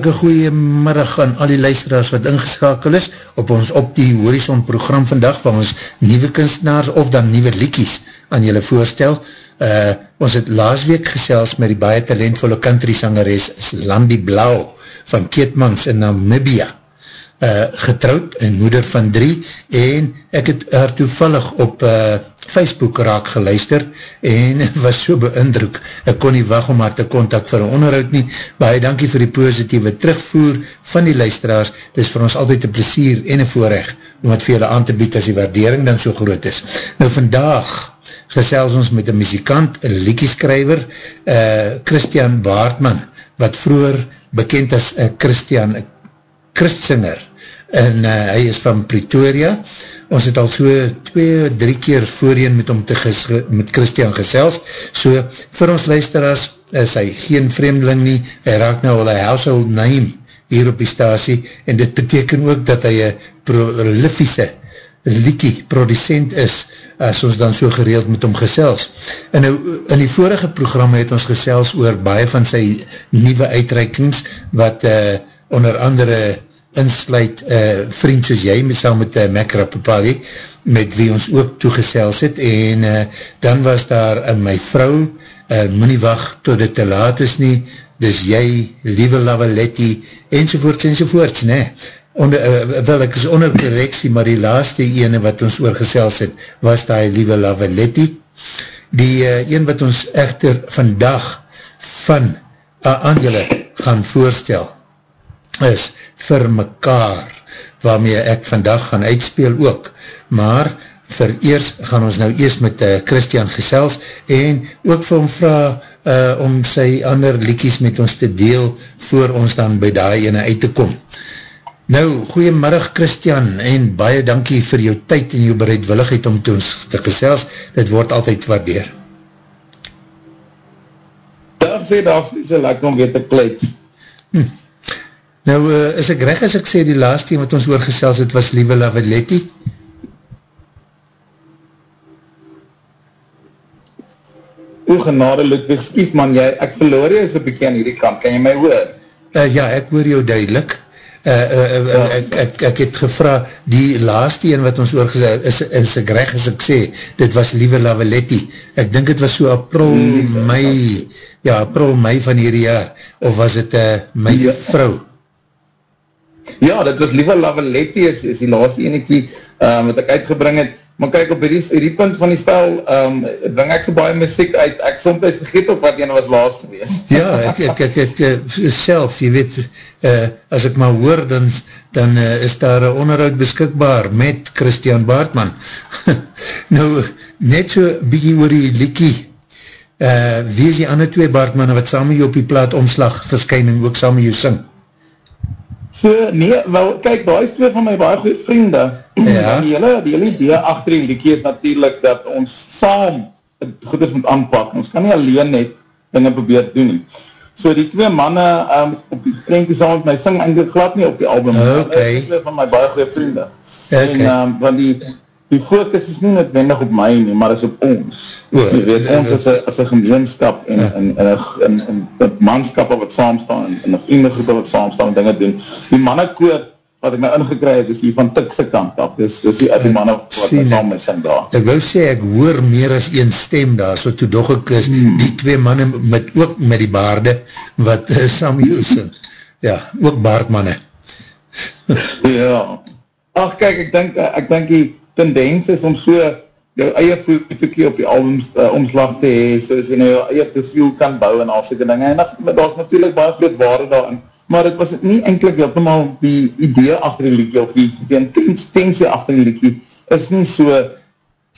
hartelike goeie middag aan al die luisteraars wat ingeskakel is op ons op die Horizon program vandag van ons nieuwe kunstenaars of dan nieuwe liekies aan julle voorstel. Uh, ons het laas week gesels met die baie talentvolle country sangeres Lambi Blau van Keetmans in Namibia uh, getrouwd en moeder van drie en ek het haar toevallig op uh, Facebook raak geluister en was so beindruk, ek kon nie wacht om haar te contact vir een onderhoud nie, baie dankie vir die positieve terugvoer van die luisteraars, dit is vir ons altyd een plesier en een voorrecht om het vir julle aan te bied as die waardering dan so groot is. Nou vandag gesels ons met een muzikant, een liekieskrijver, uh, Christian Baartman, wat vroeger bekend as uh, Christian Christsinger, en uh, hy is van Pretoria. Ons het al so twee, drie keer voorheen met hom te ges, met Christian gesels. So vir ons luisteraars is hy geen vreemdeling nie. Hy raak nou al een household name hier op die stasie en dit beteken ook dat hy een prolifiese liekie producent is as ons dan so gereeld met hom gesels. En nou, in die vorige programma het ons gesels oor baie van sy nieuwe uitreikings wat uh, onder andere insluit uh, vriend soos jy, saam met uh, Makra Papali, met wie ons ook toegesels het, en uh, dan was daar uh, my vrou, uh, moet nie wacht tot dit te laat is nie, dis jy, liewe Lavaletti, enzovoorts, enzovoorts, ne, onder, uh, wel, ek is onder correctie, maar die laaste ene wat ons oorgesels het, was die liewe Lavaletti, die uh, een wat ons echter vandag van uh, Angela gaan voorstel, is vir mekaar, waarmee ek vandag gaan uitspeel ook, maar vereers gaan ons nou eerst met uh, Christian gesels en ook vir hom vraag uh, om sy ander liekies met ons te deel voor ons dan by die ene uit te kom. Nou, goeiemiddag Christian en baie dankie vir jou tyd en jou bereidwilligheid om te ons te gesels, dit word altyd waardeer. Dag sê, dag sê, so lekker om weer te kleed. Hm. Nou, uh, is ek recht as ek sê die laatste wat ons oorgesels het was Lieve Lavaletti? O genade Ludwig, skies man, jy, ek verloor is een bykie aan hierdie kant, kan jy my hoor? Uh, ja, ek hoor jou duidelik. Uh, uh, uh, ja. ek, ek, ek het gevra, die laatste een wat ons oorgesels is, is ek recht as ek sê, dit was Lieve Lavaletti. Ek dink het was so april, mm, mei, ja, april, mei van hierdie jaar, of was het uh, my ja. vrou? Ja, dit was Lieve Lavaletti, is, is die laatste enekie um, wat ek uitgebring het, maar kyk op die, die punt van die spel, um, bring ek so baie muziek uit, ek soms vergeet op wat ene was laatst gewees. Ja, ek, ek, ek, ek, ek self, jy weet, uh, as ek maar hoor, dan, dan uh, is daar een onderhoud beskikbaar met Christian Baartman. nou, net so bykie oor die liekie, uh, wie is die ander twee Baartmanne wat samen jy op die plaat omslag verskyn en ook samen jy sing? So, nee, wel, kyk, daar is twee van my baie goeie vriende. Ja. Die hele, die hele idee achter die liekie is natuurlijk dat ons saam goed is moet aanpak. Ons kan nie alleen net dinge probeer doen nie. So die twee manne um, op die krenkie saam met my sing eindelijk glad nie op die album. Okay. Die twee van my baie goeie vriende. Okay. En, um, want die, die focus is nie netwendig op my nie, maar is op ons. Oh, jy weet, ons is as een gemeenskap en, ja. en, en, en, en, en manskappe wat saamstaan en, en een vriendengroepe wat saamstaan en dinge doen. Die mannenkoor wat ek my ingekry het, is hier van tikse kant af. Dus, dus die, die mannen wat Sien, saam met sing daar. Ek wou sê, ek hoor meer as een stem daar, so toe doch ek is hmm. die twee mannen met, ook met die baarde wat uh, saam jou sing. Ja, ook baardmanne. ja. Ach, kijk, ek denk, ek denk die tendens is om so jou eie voetoekie op die albums uh, omslag te hee, so as jy nou jou eie profiel kan bou en al soke dinge, en daar is natuurlijk baie groot waarde daarin, maar het was nie enkelijk helemaal die idee achter die liekie, of die, die intensie achter die liekie, is nie so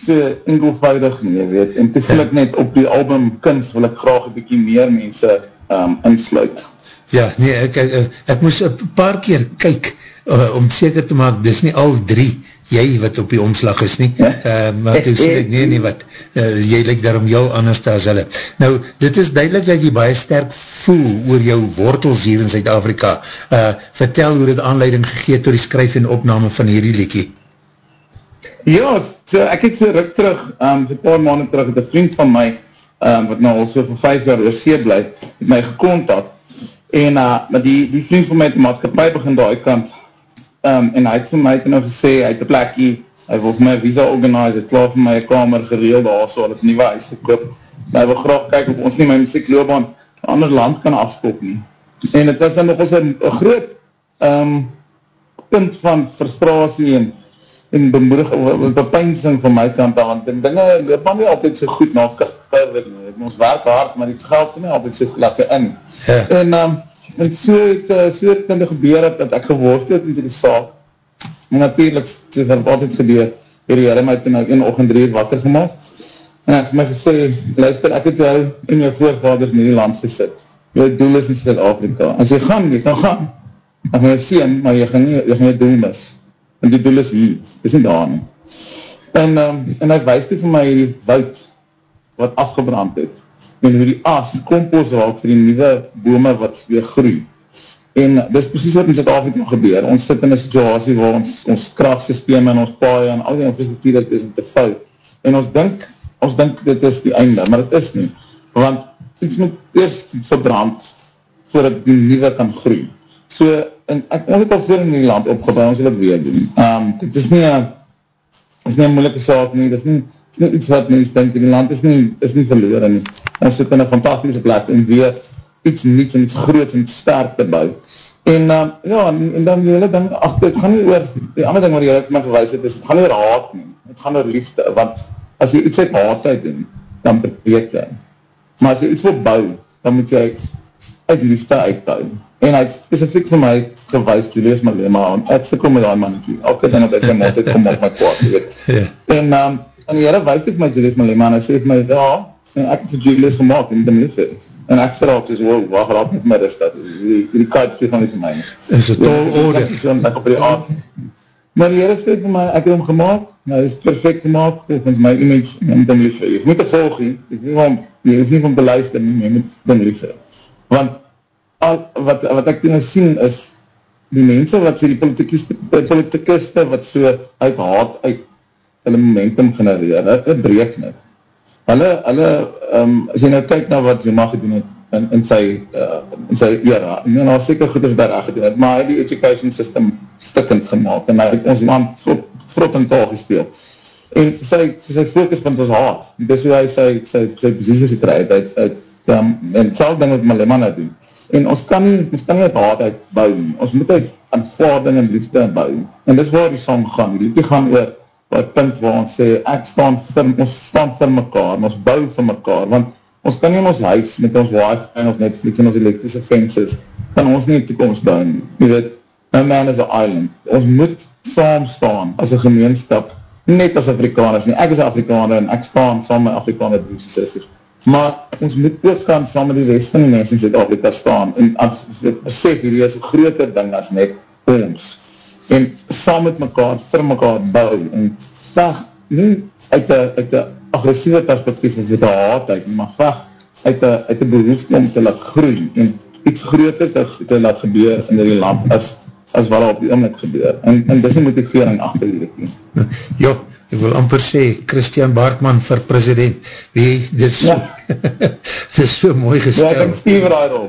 so enkelvoudig nie, weet, en te voel ek net op die album kunst, wil ek graag een bykie meer mense um, insluit. Ja, nee, ek, ek, ek, ek moes een paar keer kyk, uh, om seker te maak, dis nie al drie jy wat op die omslag is nie, uh, maar toe sê ek, nee, nee, wat, uh, jy lyk daarom jou anders as hulle. Nou, dit is duidelik dat jy baie sterk voel oor jou wortels hier in Zuid-Afrika. Uh, vertel hoe dit aanleiding gegeet door die skryf en opname van hierdie liekie. Ja, so, ek het so ruk terug, um, so paar maanden terug, het een vriend van my, um, wat nou al so vir vijf jaar oor see blijf, het my gekontak, En uh, maar die, die vriend van my het maatschappij begin daar kant, um, en hy het vir my nou gesê, hy het een plekkie, hy wil vir my visa organise, het klaar vir my kamer gereeld daar, so het nieuwe huis gekoop, maar hy wil graag kyk of ons nie my muziek loopbaan ander land kan afskop nie. En het was dan nog eens een, een groot um, punt van frustratie en en bemoedig, bepeinsing van my kant aan, en dinge loop maar nie altyd so goed na kik, ons werk hard, maar die geld nie altyd so lekker in. Ja. En, um, en so het, so het die gebeur het, dat ek geworst het in die saak, en natuurlijk, so het altijd gebeur, hier die heren my toen nou in ochend drie wakker gemaakt, en ek het my gesê, luister, ek het jou en jou voorvaders in die land gesit, jou doel is in Zuid-Afrika, en sy gaan, jy kan gaan, ek gaan jou sien, maar jy gaan nie, jy gaan jou doel mis, en die doel is hier, is nie daar nie. En, um, en hy wees toe vir my die woud wat afgebrand het, en hoe die as kompos raak vir die nieuwe bome wat weer groei. En dis precies wat in Zuid-Afrika gebeur. Ons sit in een situasie waar ons, ons krachtsysteem en ons paai en al die infrastructuur is te fout. En ons dink, ons dink dit is die einde, maar dit is nie. Want iets moet eerst verbrand voordat die nieuwe kan groei. So, en ek, ons het al veel in die land opgebouw, ons wil het weer doen. Um, dit is nie een, is nie een moeilike saak nie, dit is nie, is nie iets wat mens denk, die land is nie, is nie verloren nie. Ons sit in een fantastische plek om weer iets niets en iets groots en iets sterk te bouw. En, uh, ja, en, en dan die hele ding, ach, het gaan nie oor, die andere ding wat jy vir my gewys het, is, het gaan nie oor haat nie, het gaan oor liefde, want as jy iets uit haat uit doen, dan breek jy. Maar as jy iets wil bouw, dan moet jy uit liefde uitbouw en hy het specifiek vir my gewys, Julius Malema, en ek sikkel met die mannetjie, elke ding wat ek sy mond het, kom op my kwaad, weet. Ja. En, um, en die heren wees vir my Julius Malema, en hy sê vir my, ja, en ek het vir Julius gemaakt, en die liefde. En ek sê raak, soos, wow, wacht, raak met my rust, dat, die, die kaart sê van vir my. Is het tol orde? Ek op die aard. Maar die heren sê vir my, ek het hom gemaakt, nou is perfect gemaakt, volgens my image, en die liefde. Je hoeft nie te volg, je hoeft nie van te luister, nie, je moet die liefde. Want, wat, wat ek toen sien is, die mense wat so die politikiste wat so uit haat, uit hulle momentum genereer, het. Breek net. Hulle, hulle, um, as jy nou kyk na wat Zuma gedoen het, in, in sy, uh, in sy era, en nou seker goed is daar gedoen het, maar hy die education system stikkend gemaakt, en hy het ons land vrot en taal gesteel. En sy, sy focus van ons haat, dis hoe hy sy, sy, sy positie gekry het, uit, uit, um, en sal ding wat Malema nou doen, en ons kan nie, ons kan nie uit haat uitbouw nie, ons moet uit aanvaarding en liefde uitbouw, en dis waar die song gaan, die liefde gaan oor punt waar ons sê, ek staan vir, ons staan vir mekaar, ons bouw vir mekaar, want ons kan nie in ons huis, met ons wifi en ons Netflix en ons elektrische fences, kan ons nie toekomst bouw nie, jy weet, no man is an island, ons moet saam staan, as een gemeenskap, net as Afrikaners nie, ek is Afrikaner, en ek staan saam met Afrikaner broers en sisters, maar ons moet ook kan saam met die rest van die mensen in Zuid-Afrika staan en as ek besef, hierdie is een groter ding as net ons en saam met mekaar, vir mekaar bou en veg, nie uit die agressieve perspektief of uit die haat uit, maar veg uit die behoefte om te laat groei en iets groter te, te laat gebeur in die land as, as wat op die oomlik gebeur. En, en dis nie motivering achter die Ja, ek wil amper sê, Christian Baartman vir president, wie, dit is, ja. dit is so mooi gestel. Ja, ek Steve Rydel.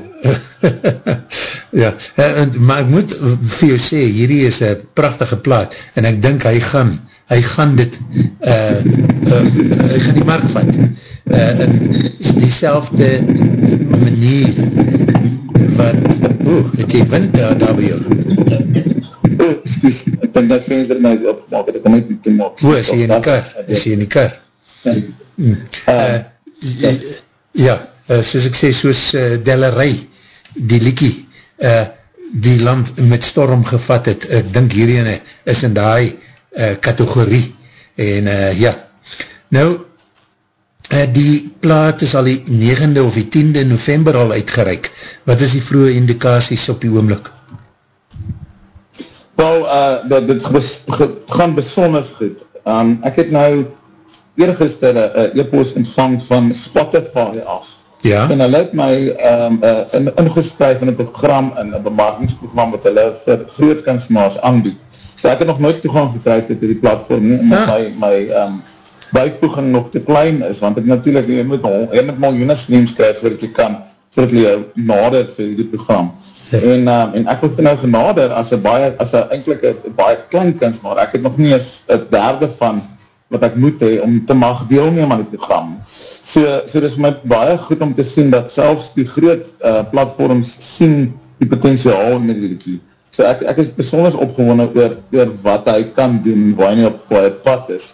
ja, en, maar ek moet vir jou sê, hierdie is een prachtige plaat, en ek dink hy gaan, hy gaan dit, uh, uh, hy gaan die mark vat, uh, in die selfde manier, wat, oeh, het jy wind daar, daar by jou? Dink dat venster nou opgemaak het, ek kom net nie te maak. Hoe, is jy in die kar? Is jy in die kar? Hmm. Uh, ja, uh, soos ek sê, soos uh, Delerij, die liekie, uh, die land met storm gevat het, ek dink hierin is in die uh, kategorie, en uh, ja, nou, uh, die plaat is al die 9de of die 10de november al uitgereik, wat is die vroege indikaties op die oomlik? Wel, uh, dat dit gaan besondig goed. Um, ek het nou eergister een uh, e-post ontvang van Spotify af. Ja? En hulle het my um, uh, in, ingeskryf in een program, in een bemarkingsprogram wat hulle vir grootkunstmaas aanbied. So ek het nog nooit toegang gekryf dit die platform nie, omdat ja. my, my um, bijvoeging nog te klein is, want ek natuurlijk, jy moet, jy moet miljoene streams krijg, voordat jy kan so dat jy nader vir die program. Ja. En, um, en ek word nou genader as een baie, as een eindelijk baie klein kunstmaar. Ek het nog nie eens het derde van wat ek moet hee om te mag deelneem aan die program. So, so dit is my baie goed om te sien dat selfs die groot uh, platforms sien die potentiaal met die liekie. So ek, ek is persoonlijk opgewonnen oor, oor wat hy kan doen, waar hy nie op waar hy pad is.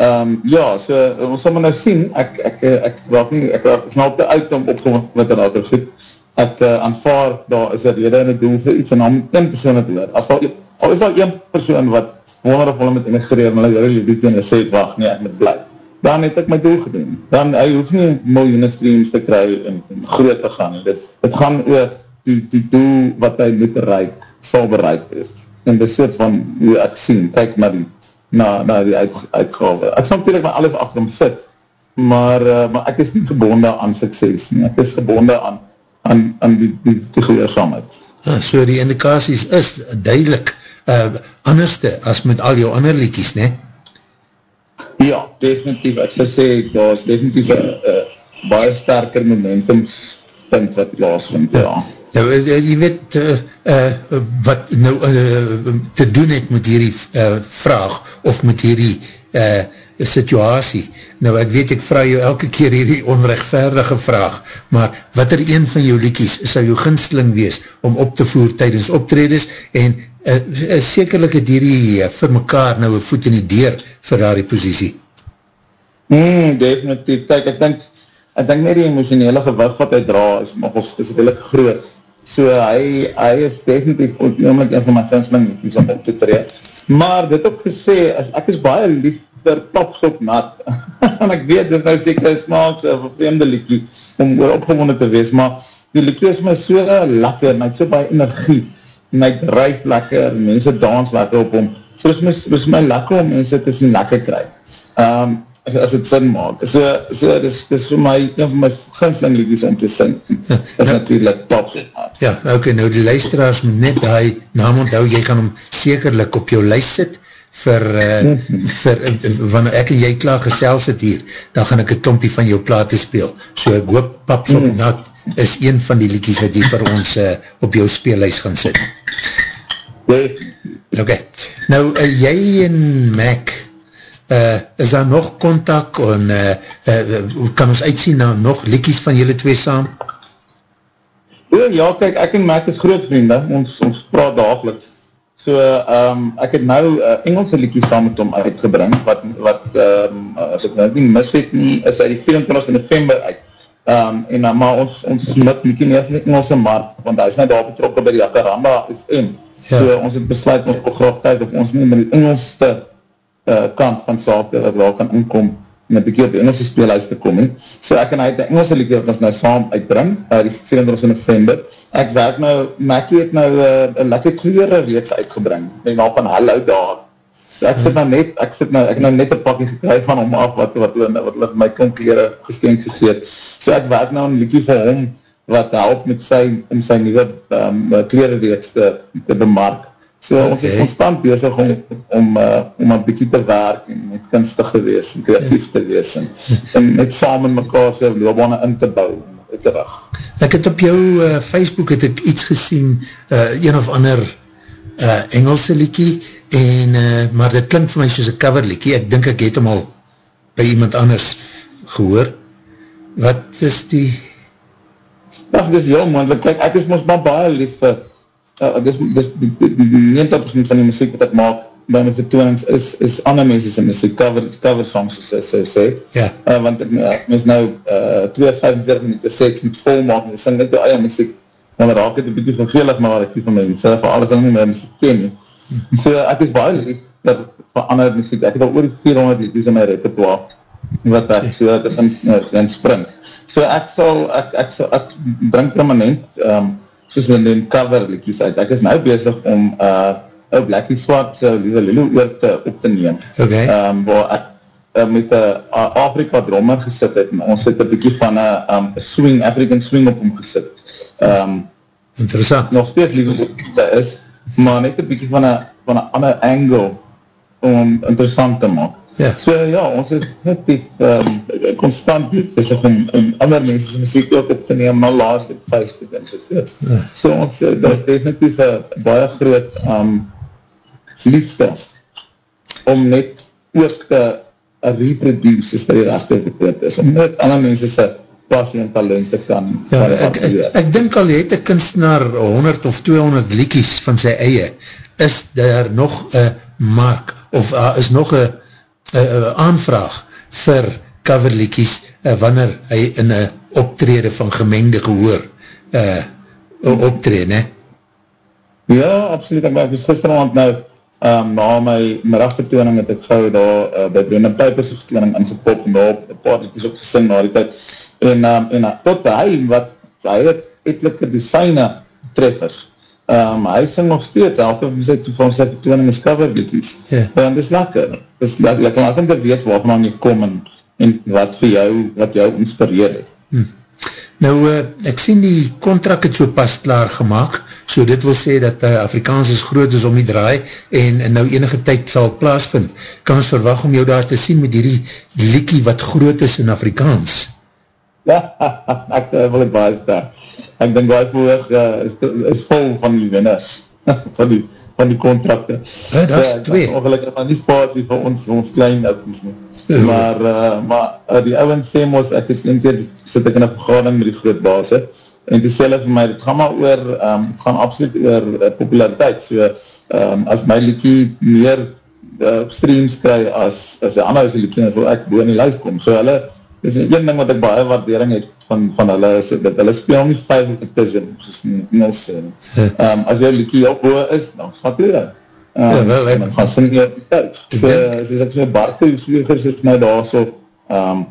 Um, ja, so ons sal my nou sien, ek, ek, ek, ek wacht nie, ek wacht snel te uit om opgewonnen met een ander goed. Ek uh, aanvaar, daar is een rede en een doel vir iets en dan een persoon het oor. As al, al is al een persoon wat wondervol met emigreer, maar hy really doet en sê, wacht nie, ek moet blijf. Dan het ek my doel gedoen. Dan, hy hoef nie miljoene streams te kry en, en groot te gaan. Dit, het gaan oor die, die doel wat hy moet bereik, sal bereik is. En dit soort van hoe ek sien, kyk na die, na, na die uit, uitgave. Ek sal natuurlijk maar alles achter hom sit, maar, uh, maar ek is nie gebonde aan sukses nie. Ek is gebonde aan, aan, aan die, die, die gehoorzaamheid. Ja, so die indikaties is duidelik uh, anderste as met al jou ander liedjes, ne? Ja, definitief. Ek wil sê, daar is definitief een uh, baie sterker momentum punt wat plaasvind, ja. Nou, jy weet uh, uh, wat nou uh, te doen het met hierdie uh, vraag of met hierdie uh, situasie. Nou, ek weet, ek vraag jou elke keer hierdie onrechtvaardige vraag, maar wat er een van jou liekies sal jou ginsteling wees om op te voer tydens optredes en uh, uh, sekerlik het hierdie uh, vir mekaar nou een voet in die deur vir daar die posiesie. Hmm, definitief. Kijk, ek denk, ek denk net die emotionele gewig wat hy dra is nogals, is het heel groot so hy, hy is definitief oornemelijk een van my ginsling om op te tree. Maar dit ook gesê, as ek is baie lief vir topsop nat, en ek weet dit nou seker smaak of een vreemde liekie om oor opgewonnen te wees, maar die liekie is my so lekker, en hy het so baie energie, en hy drijf lekker, en mense dans lekker op hom, so is my, is my lekker om mense te sien lekker kry. Um, as het sin maak. So, so dis, dis vir my, een van my ginsling liedjes om te sing, is ja, natuurlijk top. Ja, ok, nou die luisteraars moet net die naam onthou, jy kan hom sekerlik op jou lijst sit, vir, uh, vir uh, wanneer ek en jy klaar gesels het hier, dan gaan ek een klompie van jou plaat speel. So ek hoop, Paps op mm. Nat is een van die liedjes wat jy vir ons uh, op jou speellijst gaan sit. Ok, nou uh, jy en Mac, uh, is daar nog contact en uh, uh, kan ons uitsien na nog likies van julle twee saam? O, ja, kyk, ek en Mac is groot vriende, ons, ons praat dagelijks. So, um, ek het nou uh, Engelse likies saam met hom uitgebring, wat, wat um, as ek nou nie mis het nie, is uit die 24 november uit. Um, en, uh, maar ons, ons smit liekie nie as die Engelse markt, want hy is nou daar betrokken by die Akaramba FM. Ja. So, ons het besluit ons graag kyk of ons nie met die Engelse uh, kant van sake wat wel kan inkom en een bykie op die Engelse speelhuis te kom. He. So ek en hy het die Engelse liedje wat ons nou saam uitbring, uh, die 24 november. Ek werk nou, Mackie het nou uh, een lekker kleuren reeks uitgebring, en nou van Hello daar. So ek sit nou net, ek sit nou, ek nou net een pakkie gekryf van hom af, wat, wat, wat, wat, wat my kon kleuren geskenk gegeet. So ek werk nou een liedje vir hom, wat help met sy, om sy nieuwe um, kleuren reeks te, te bemark. So okay. ons is constant bezig om, om, uh, om een bykie te werk en met kunstig te wees en creatief te wees en, en met samen mekaar sy loopbane in te bou terug. Ek het op jou uh, Facebook het ek iets gesien, uh, een of ander uh, Engelse liekie, en, uh, maar dit klink vir my soos een cover liekie, ek dink ek het hem al by iemand anders gehoor. Wat is die? Ach, dit is heel moeilijk, kijk, ek is ons maar baie lief vir uh, dis, dis, die, die, die 90% van die muziek wat ek maak by my vertoonings is, is ander mense sy muziek, cover, cover songs so, so sê, ja. uh, want ek, ek mis nou uh, 2,45 minuten sê, ek moet vol maak, en ek sing net die eie muziek, want raak het een beetje vervelig, maar ek van my muziek, so vir alles dan nie my muziek ken, so ek is baie lief, dat vir ander muziek, ek het al oor 400 liedjes in my repertoire, wat ek so, ek is in, in spring, so ek sal, ek, ek, sal, ek bring permanent, um, soos in die cover liedjes uit. Ek is nou bezig om uh, ou Blackie Swart so Lieve Lilo oor te op te neem. Okay. Um, waar ek uh, met een uh, Afrika drummer gesit het, en ons het een bykie van een um, swing, African swing op hom gesit. Um, Interessant. Nog steeds Lieve Lilo is, maar net een bykie van een van een ander angle om interessant te maak. Ja. So ja, ons is net die, um, constant bezig om, om ander mense muziek ook op te neem, maar laat het 50 en so voort. Ja. So ons, uh, dat is definitief een baie groot um, liefde om net ook te reproduce, as die rechte verkoot is, om net ander mense sy passie en talent te kan ja, ek, ek, ek denk al, jy het een kunstenaar 100 of 200 liekies van sy eie, is daar nog een mark, of uh, is nog een aanvraag vir coverliekies uh, wanneer hy in een optrede van gemengde gehoor uh, optrede, ne? Ja, absoluut, ek was gisteravond nou um, na my middagvertooning het ek gauw daar uh, by Brennan Pijpers vertooning ingepop en daar op een paar liedjes ook gesing na die tijd en, um, en tot hy wat hy het etelike designer treffers um, hy sing nog steeds elke van sy vertooning is coverliekies yeah. Ja. en dit is lekker dit is lekker, lekker, lekker om te weet wat man jy kom en, en wat vir jou wat jou inspireer het hm. Nou, uh, ek sien die contract het so pas klaar gemaakt, so dit wil sê dat uh, Afrikaans is groot is om die draai en, en nou enige tyd sal plaasvind. Kan ons verwacht om jou daar te sien met die liekie wat groot is in Afrikaans? Ja, ek uh, wil het baie sterk. Ek denk waar voor uh, is, is vol van die winnaar, van die, van die contracte. Ja, dat is so, twee. Ongelukkig van die spasie vir ons, ons klein oudies nie. Ja. Maar, uh, maar uh, die ouwens sê mos, ek het een keer sit ek in een vergadering met die groot baas en toe sê hulle vir my, dit gaan maar oor um, het gaan absoluut oor uh, populariteit. So um, as my liekie meer uh, streams kry as, as die ander liekie, dan sal ek boe in die lijst kom, so hulle, dit is een ding wat ek baie waardering het van, van hulle, is dat hulle speel nie favoritism, soos nie. Sê um, as jou liekie op boe is, dan vat jy dat Um, ja, wel, ek, gaan sing jy die tijd. So, soos ek so Barte, so is nou daar so, um,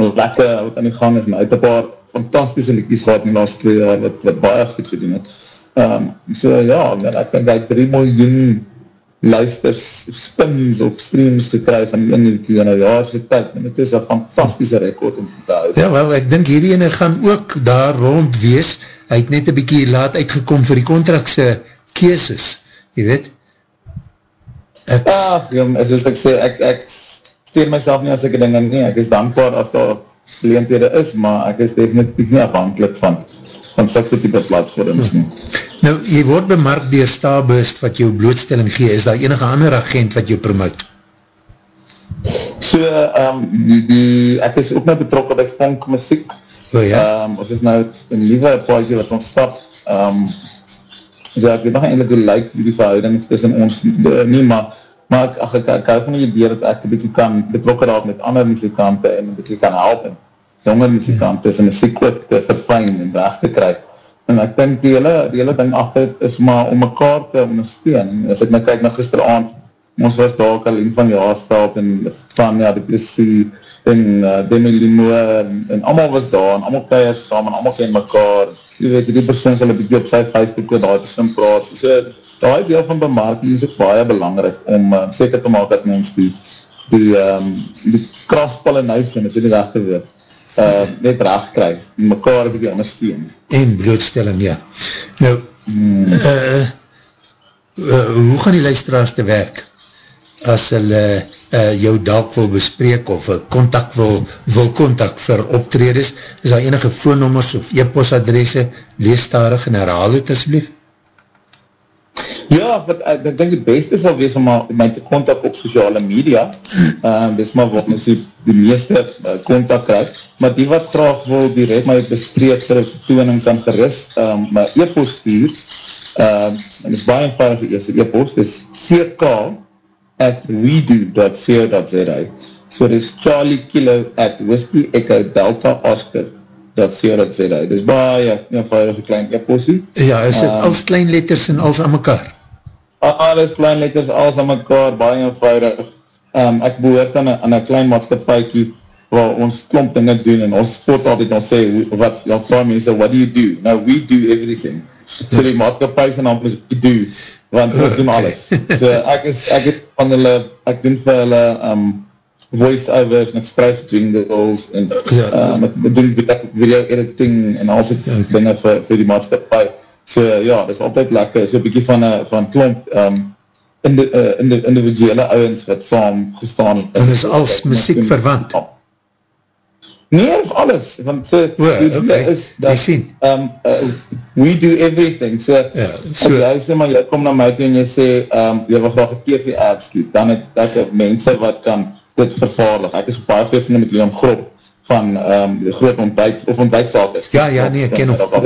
lekker wat aan die gang is, en uit een paar fantastische liedjes gehad in die laatste twee jaar, wat, wat baie goed gedoen het. Um, so ja, ek denk dat 3 miljoen luisters, spins of streams gekry van die liedje in een jaarse tyd, en het is een fantastische rekord om te houden. Ja, wel, ek denk hierdie ene gaan ook daar rond wees, hy het net een bykie laat uitgekom vir die contractse keeses, jy weet? Ek... Ah, jong, soos ek sê, ek, ek steer myself nie as ek dinge nie, ek is dankbaar as daar leenthede is, maar ek is definitief nie afhankelijk van van sikte type plaatsvormings nie. Nou, jy word bemarkt dier Starburst wat jou blootstelling gee, is daar enige ander agent wat jou promote? So, um, die, die, ek is ook nou betrokken by funk muziek. Oh ja? Um, ons is nou een lieve paardje wat ons stap. Um, so ek weet nog eindelijk hoe lyk die verhouding tussen ons nie, maar maar ek, ach, ek, ek hou van die idee dat ek een bykie kan betrokken raak met ander muzikante en een bykie kan helpen, jonge muzikante, sy muziek ook te verfijn en weg te kry. En ek denk die hele, die hele ding achter is maar om mekaar te ondersteun. As ek nou kyk na gisteravond, ons was daar Kaleen van Jaarstad en Fania de Plessie en uh, Demi Limo en, en allemaal was daar en allemaal keier saam en allemaal ken mekaar. Je weet, die persoon sal een bykie op sy Facebook daar te sim praat. So, die deel van bemarking is ook baie belangrijk om uh, seker te maak dat mens die die, um, die cross-pollination, is die rechte woord, uh, net recht krijg, en mekaar die ondersteun. En blootstelling, ja. Nou, hmm. uh, uh, hoe gaan die luisteraars te werk as hulle uh, jou dalk wil bespreek of contact wil, wil contact vir optredes? Is daar enige voornommers of e-postadresse, leestarig en herhaal het asblief? Ja, wat, ek, ek denk het beste sal wees om my te contact op sociale media. Uh, dis maar wat ons die, die meeste uh, contact krijg. Maar die wat graag wil direct my bespreek vir die toening kan gerust um, my e-post stuur. Um, en is baie eenvoudig die eerste e-post. Dis ck at redo.co.za So dis Charlie Kilo at Whiskey Echo Delta Oscar dat sê dat sê dat, dis baie eenvoudige klein e-postie. Ja, is het um, als klein letters en als aan mekaar? Alles klein letters, alles aan mekaar, baie eenvoudig. Um, ek behoort aan een klein maatschappijkie waar ons klomp dinge doen en ons spot altijd al sê, wat, dan vraag mense, what do you do? Nou, we do everything. So die maatschappij van naam is, we do, want ons doen alles. So ek is, ek is van hulle, ek doen vir hulle, um, voice-overs en ek skryf jingles en ja, um, ek doen video editing en al soort ja, okay. dinge vir, vir die maatschappij. So ja, dit is altijd lekker, so bykie van, van klomp um, indi, uh, indi, individuele ouwens wat saam gestaan het. En is als muziek verwant? Nee, is alles, want so, oh, okay. is, dat, sien. Um, uh, we do everything, so, ja, so as jy sê, maar jy kom na my toe en jy sê, um, jy wil graag een TV skiet, dan het dat mense wat kan dit vervaardig. Ek is baie veel met Leon Grob van um, groot ontbijt, of ontbijtzaak Ja, ja, nee, ek ken op.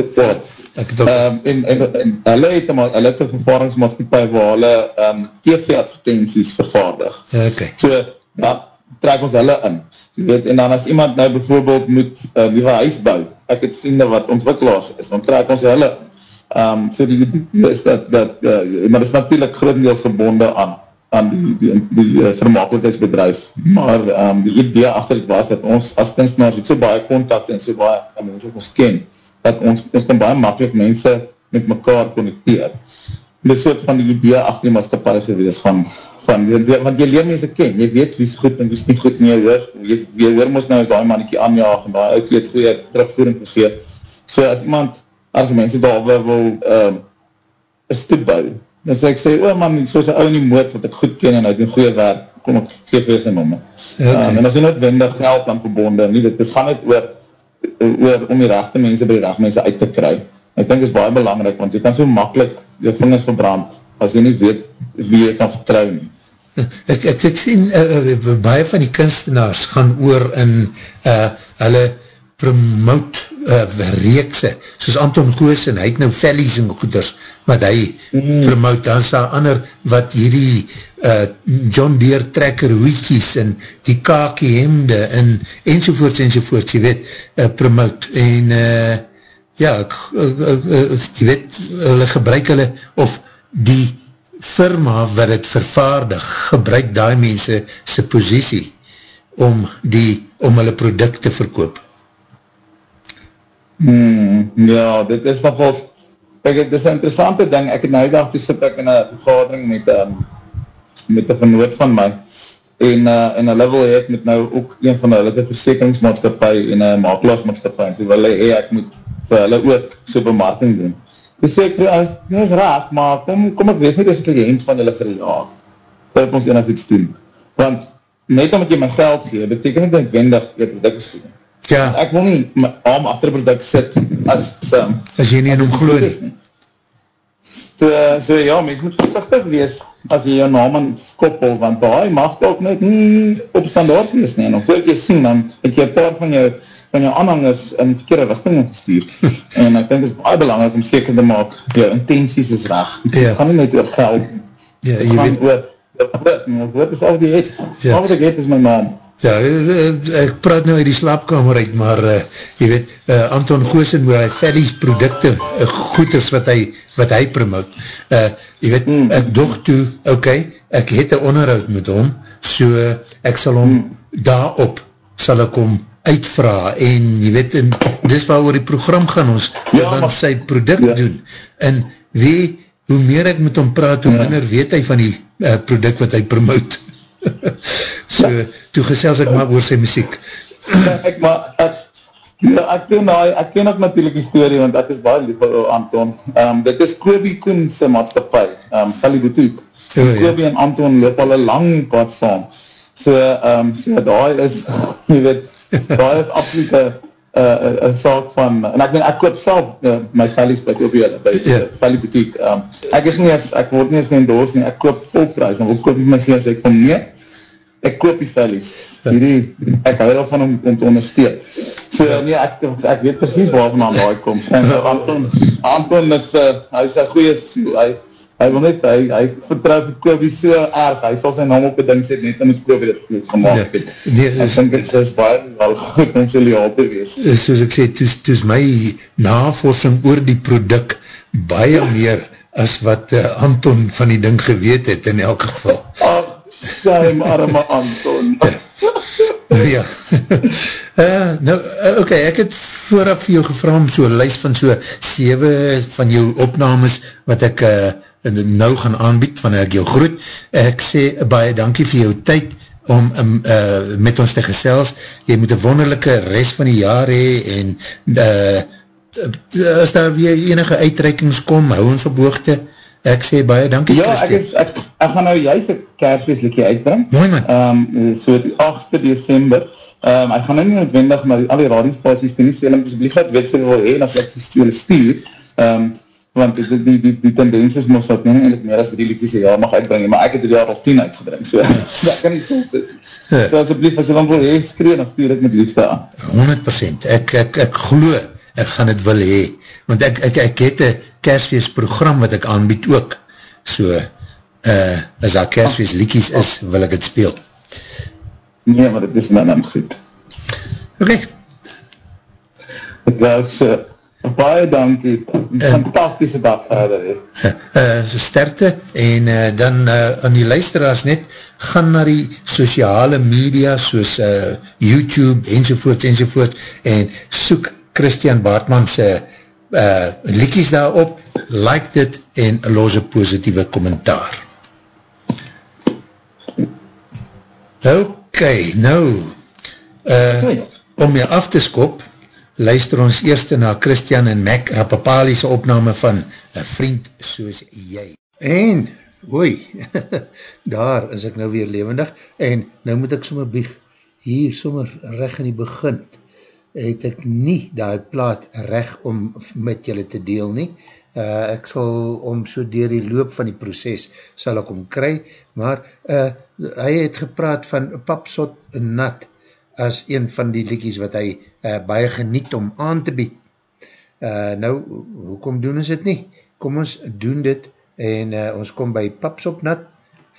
Ek het ook. Um, en, en, en hulle het een, hulle het een vervaardingsmaatskapie waar hulle um, TV advertenties vervaardig. Ja, okay. So, ja, trek ons hulle in weet, en dan as iemand nou bijvoorbeeld moet uh, eh, nieuwe huis bou, ek het vriende wat ontwikkelaars is, dan trek ons hulle, um, so die idee is dat, dat uh, maar dit is natuurlijk grotendeels gebonden aan, aan die, die, die uh, vermakelijkheidsbedrijf, maar um, die idee achter het was, dat ons as kunstenaars het so baie contact en so baie mense ons ken, dat ons, ons kan baie makkelijk mense met mekaar connecteer. Dit soort van die idee achter die maatschappij gewees van, van, want jy leer mense ken, jy weet wie is goed en wie is nie goed nie, hoor, jy, jy hoor ons nou die mannetjie aanjaag en die oukie het goeie terugvoering gegeet, so as iemand argumente daar wil, wil um, een stoep bou, dan sê ek sê, o man, soos een ou in die moot wat ek goed ken en uit die goeie werk, kom ek geef vir sy nomme. Okay. Um, en as jy noodwendig geld aan verbonden, nie, dit gaan net oor, oor om die rechte mense by die rechte mense uit te kry. Ek denk is baie belangrijk, want jy kan so makkelijk jou vingers verbrand, as jy nie weet wie jy kan vertrouw nie ek, ek, ek sien, uh, baie van die kunstenaars gaan oor in uh, hulle promote uh, reekse, soos Anton Goosen, hy het nou vellies en goeders, wat hy mm. promote, dan is daar ander wat hierdie uh, John Deere trekker hoekies en die kaki hemde en enzovoorts enzovoorts, jy weet, uh, promote, en uh, ja, ek, uh, uh, uh, jy weet, hulle gebruik hulle, of die firma wat het vervaardig, gebruik die mense sy posiesie om die, om hulle product te verkoop. Hmm, ja, dit is nogals, kijk, dit is een interessante ding, ek het nou dag toe sit ek in een vergadering met, um, met een vernoot van my, en, uh, en hulle wil het met nou ook een van hulle, die verzekeringsmaatskapie en een makelaarsmaatskapie, en toe wil hy, ek moet vir hulle ook supermarking doen. Ek sê ek vir ons, jy is raak, maar kom, kom ek wees nie as kliënt van julle vir jaar, vir ons enig iets doen. Want, net omdat jy my geld gee, beteken nie dat ek wendig jy product is goed. Ja. Ek wil nie my arm achter product sit, as... Um, as jy nie in hom geloof nie. So, so ja, mens moet versichtig wees, as jy jou naam aan skoppel, want die mag ook net nie op standaard wees nie, en of wil ek jy sien, dan het jy paar van jou van jou aanhangers in die verkeerde richting gestuur. en ek denk het is baie belangrijk om seker te maak, jou intenties is. Ja. Het gaan nie net oor geld. Ja, jy weet. Oor, oor, wat is al die het? Ja. Al wat ek het is my naam. Ja, ek praat nou uit die slaapkamer uit, maar uh, jy weet, uh, Anton Goosen, waar hy Fellies producte, uh, goeders wat hy, wat hy promoot, uh, jy weet, mm. ek doog toe, ok, ek het een onderhoud met hom, so ek sal hom mm. daarop, sal ek hom uitvra en jy weet, en dis waar oor die program gaan ons, ja, dan maar, sy product ja. doen, en wie, hoe meer ek met hom praat, hoe ja. minder weet hy van die uh, product wat hy promote. so, ja. toe gesels ek maar oor sy muziek. ja, ek maar, ek, ja, ek nou, ek ken ook natuurlijk die story, want ek is baie lief vir Anton. Um, dit is Kobe Koen sy maatschappij, um, Sally Boutique. Oh, ja. Kobe en Anton loop al een lang pad saam. So, um, so daar is, jy weet, daar is absoluut een uh, saak van, en ek, ek koop self uh, my vellies by koop julle, by yeah. Ja. vellie boutique. Um, ek is nie as, ek word nie as nie endoors nie, ek koop volprijs, en ek koop nie my sê, as ek van nee, ek koop die vellies. Ja. Hierdie, ek hou van om, om te ondersteun. So, ja. nee, ek, ek weet precies waarvan aan daar kom. En Anton, Anton is, uh, hy is een goeie, hy, hy wil net, hy, hy vertrouw vir Kobe so erg, hy sal sy naam op die ding sê, net om het Kobe dit gemaakt het. Nee, nee, ek denk het is baie wel goed om sy leal te wees. Soos ek sê, toes, toes my navorsing oor die product baie meer as wat uh, Anton van die ding geweet het in elk geval. Ach, sy arme Anton. ja. uh, nou, uh, oké, okay, ek het vooraf vir jou gevra om so lijst van so 7 van jou opnames wat ek uh, nou gaan aanbied, van ek jou groet. Ek sê baie dankie vir jou tyd om um, uh, met ons te gesels. Jy moet een wonderlijke rest van die jaar hee en uh, as daar weer enige uitreikings kom, hou ons op hoogte. Ek sê baie dankie, ja. Ja, ek, is, ek, ek gaan nou juist een kersweeslikkie uitbring. Mooi man. Um, so die 8 december, um, hy gaan nou nie noodwendig, maar al die radiospaties die nie sê, en asblief wat weet sy wil heen, as ek die stuur, um, want die, die, die, die tendens is mos dat nie eindelijk meer as die liedjes ja mag uitbring, maar ek het die jaar al 10 uitgebring, so dat kan nie so sit. So asblief, as jy dan wil hee, skree, dan stuur ek met liefde aan. 100%, ek, ek, ek glo, ek gaan het wil hee, want ek, ek, ek het een kersfeest program wat ek aanbied ook, so, uh, as daar kersfeest liedjes is, wil ek het speel. Nee, maar het is my naam goed. Oké. Okay. Ek was, uh, baie dankie, uh, fantastische dag verder. Uh, uh, sterkte, en uh, dan uh, aan die luisteraars net, gaan na die sociale media, soos uh, YouTube, enzovoort, enzovoort, en soek Christian Baartmans uh, uh, liekies daarop, like dit, en los een positieve kommentaar. Ok, nou, uh, om jy af te skop, luister ons eerste na Christian en Mac Rappapali'se opname van Een Vriend Soos Jy. En, oei, daar is ek nou weer levendig, en nou moet ek sommer bieg, hier sommer recht in die begin, het ek nie die plaat recht om met julle te deel nie, uh, ek sal om so dier die loop van die proces sal ek om kry, maar uh, hy het gepraat van Papsot Nat, as een van die liedjes wat hy uh, baie geniet om aan te bied. Uh, nou, hoekom doen ons dit nie? Kom ons doen dit en uh, ons kom by Paps op Nat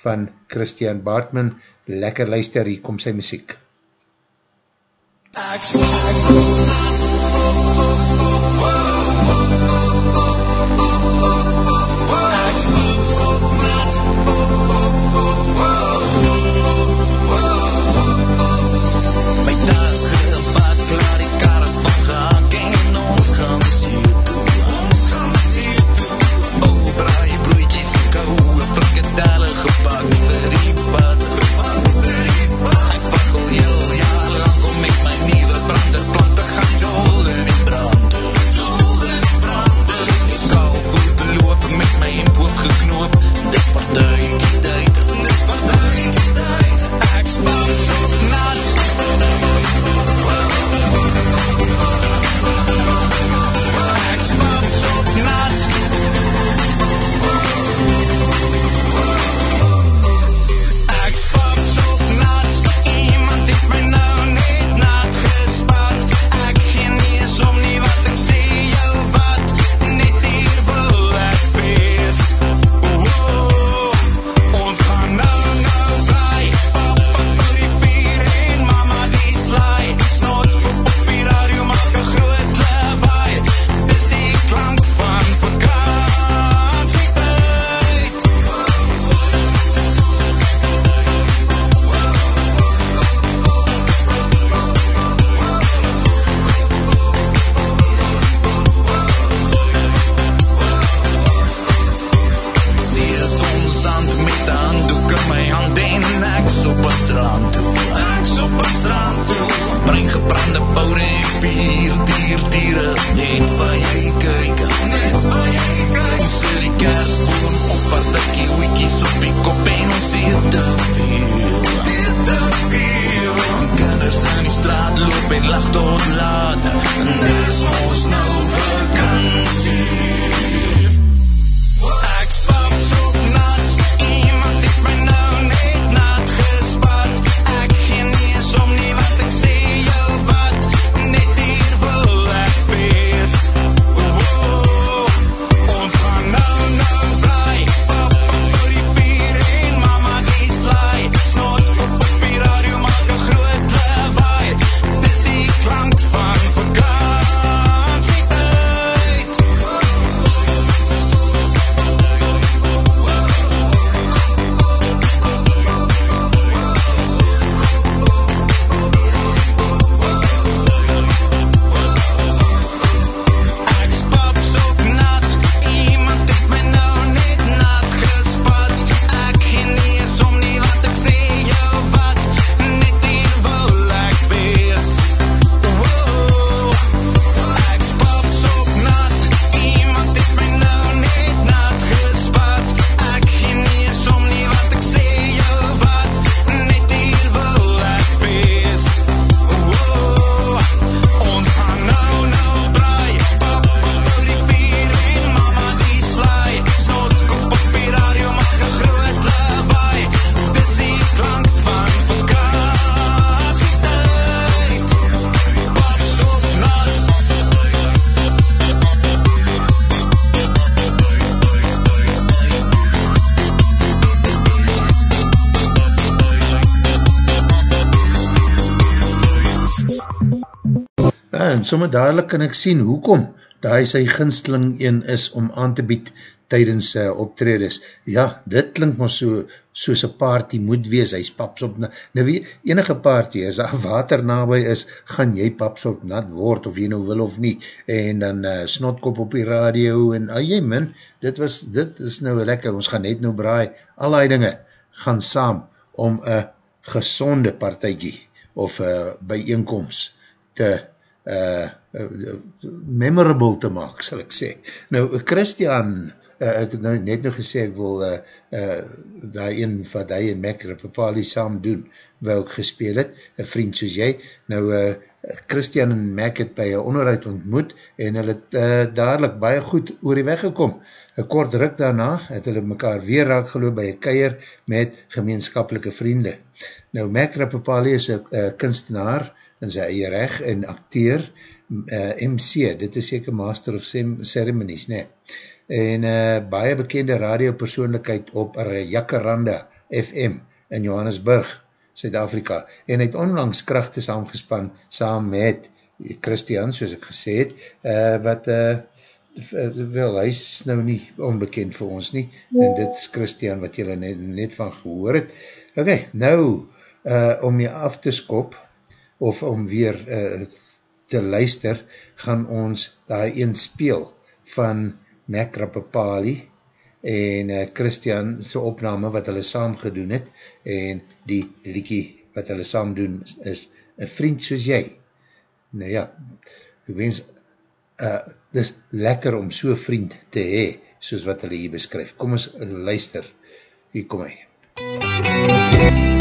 van Christian Bartman. Lekker luister, hier kom sy muziek. Actual, actual. En sommer dadelijk kan ek sien, hoekom daar sy ginsteling een is om aan te bied tydens uh, optredes. Ja, dit klink maar so, soos een party moet wees, hy is paps op nat. Nou wie, enige party, as daar water nabij is, gaan jy paps op nat word, of jy nou wil of nie, en dan uh, snotkop op die radio, en ah, jy min, dit was, dit is nou lekker, ons gaan net nou braai, al die dinge gaan saam, om een gezonde partijkie, of uh, bijeenkomst, te uh, uh, memorable te maak, sal ek sê. Nou, Christian, uh, ek nou net nog gesê, ek wil uh, uh, daar een wat hy en Mac Rapapali saam doen, wel ek gespeel het, een vriend soos jy. Nou, uh, Christian en Mac het by een onderhoud ontmoet, en hulle het uh, dadelijk baie goed oor die weg gekom. Een kort druk daarna het hulle mekaar weer raak geloof by een keier met gemeenskapelike vriende. Nou, Mac Rapapali is een uh, kunstenaar, in sy eie reg en acteer uh, eh, MC, dit is seker Master of Ceremonies, nee. En uh, baie bekende radiopersoonlikheid op Jacaranda FM in Johannesburg, Zuid-Afrika, en het onlangs krachte saamgespan saam met Christian, soos ek gesê het, uh, wat uh, wel, hy is nou nie onbekend vir ons nie, en dit is Christian wat jylle net, net van gehoor het. Ok, nou, uh, om jy af te skop, of om weer uh, te luister, gaan ons daar een speel van Mac Rappapali en uh, Christian sy opname wat hulle saam gedoen het en die liekie wat hulle saam doen is een vriend soos jy. Nou ja, ek wens, uh, dis lekker om so vriend te hee, soos wat hulle hier beskryf. Kom ons luister, hier kom hy. MUZIEK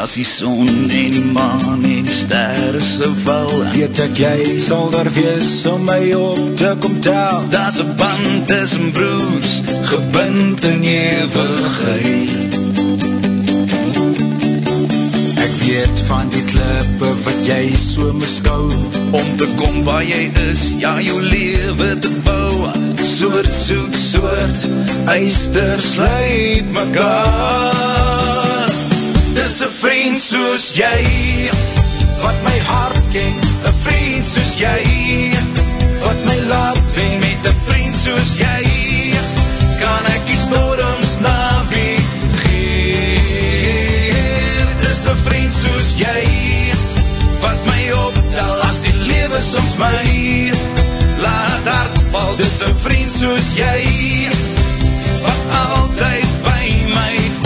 as die son en die maan en die sterre so val. Weet ek jy sal daar wees om my op te kom tel. Da's een band tussen broers gebind in eeuwigheid Ek weet van die klippe wat jy so miskou Om te kom waar jy is, ja jou leven te bou. Soort soek soort, eister sluit mekaar Een vriend soos jy Wat my hart ken Een vriend soos jy Wat my laat ven Met een vriend soos jy. Kan ek die storms navigeer? Dis een vriend soos jy Wat my optel As die lewe soms my. Laat hart val Dis een vriend soos jy Wat altyd by my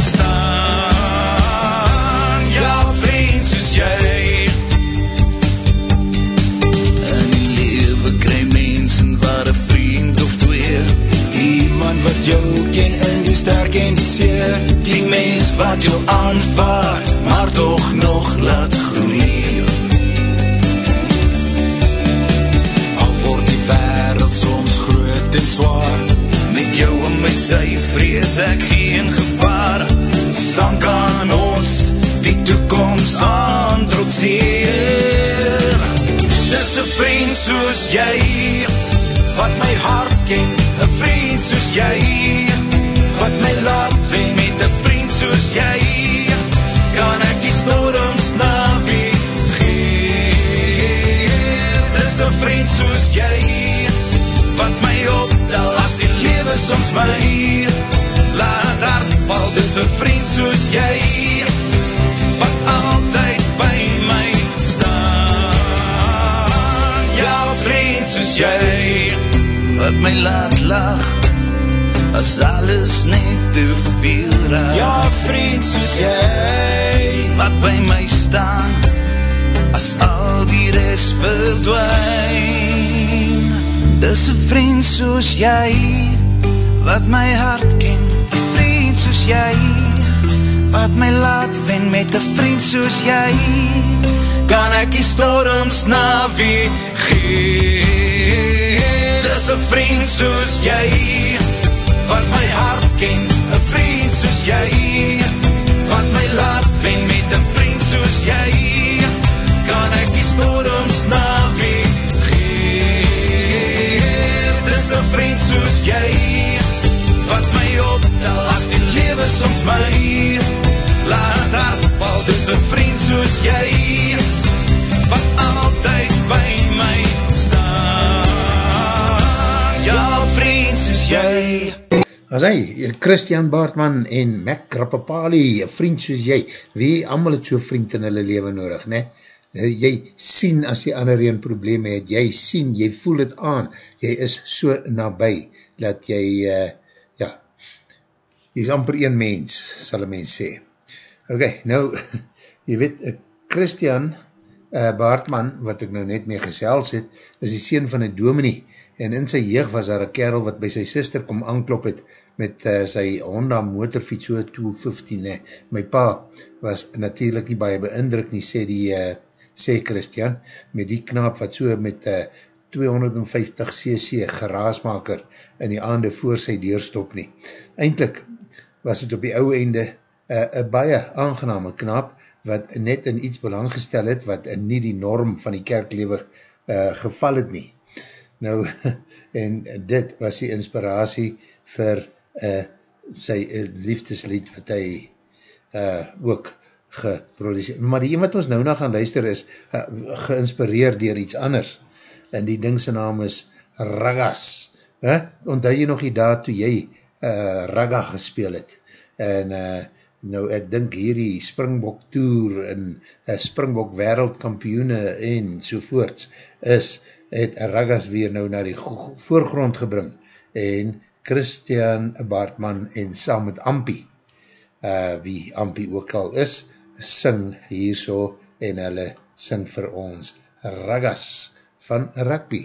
wat jou ken in die sterk en die seer. Die mens wat jou aanvaar, maar toch nog laat groei Al word die wereld soms groot en zwaar. Met jou en my sy vrees ek geen gevaar. Sang aan ons die toekomst aan trotseer Dis een vriend soos jy Wat my hart ken Een vriend soos jy Wat my laat wen Met een vriend soos jy Kan ek die storms navigeer Dis een vriend soos jy Wat my optel As die lewe soms my Laat hart val Dis een vriend soos jy My laat lach as alles net te veel raak. Ja, vriend soos jy, wat by my staan, as al die rest verdwijn. Dis een vriend soos jy, wat my hart ken, vriend soos jy, wat my laat wen met een vriend soos jy, kan ek die storms navigeer. Dis een vriend soos jy, wat my hart ken, een vriend soos jy, wat my laat wen. Met een vriend soos jy, kan ek die storms navigeer. Dis een vriend soos jy, wat my optel as die lewe soms my, laat hartval, dis een vriend soos jy, wat altyd by my soos jy. As hy, Christian Baartman en Mac Rappapali, vriend soos jy, wie allemaal het so vriend in hulle leven nodig, ne? Eh, jy sien as die ander een probleme het, jy sien, jy voel het aan, jy is so nabij, dat jy, uh, ja, jy is amper een mens, sal een mens sê. Ok, nou, jy weet, eh, Christian uh, Baartman, wat ek nou net mee gesels het, is die sien van een dominee, en in sy jeug was daar een kerel wat by sy sister kom aanklop het, met uh, sy Honda motorfiets so 215, ne. my pa was natuurlijk nie baie beindruk nie, sê die uh, sê Christian, met die knaap wat so met uh, 250cc geraasmaker in die aande voor sy deur stop nie. Eindelijk was het op die ouwe einde eh, een uh, baie aangename knaap wat net in iets belang gestel het wat in nie die norm van die kerklewe uh, geval het nie. Nou, en dit was die inspiratie vir uh, sy uh, liefdeslied wat hy uh, ook geproduceer. Maar die een wat ons nou na gaan luister is uh, geïnspireerd dier iets anders. En die dingse naam is Ragas. Huh? Onthou jy nog die daad toe jy uh, Raga gespeel het. En uh, nou ek dink hierdie Springbok Tour en uh, Springbok wereldkampioene en sovoorts is het Ragas weer nou na die voorgrond gebring. En Christian Bartman en saam met Ampi, uh, wie Ampi ook al is, sing hierso en hulle sing vir ons Ragas van rugby.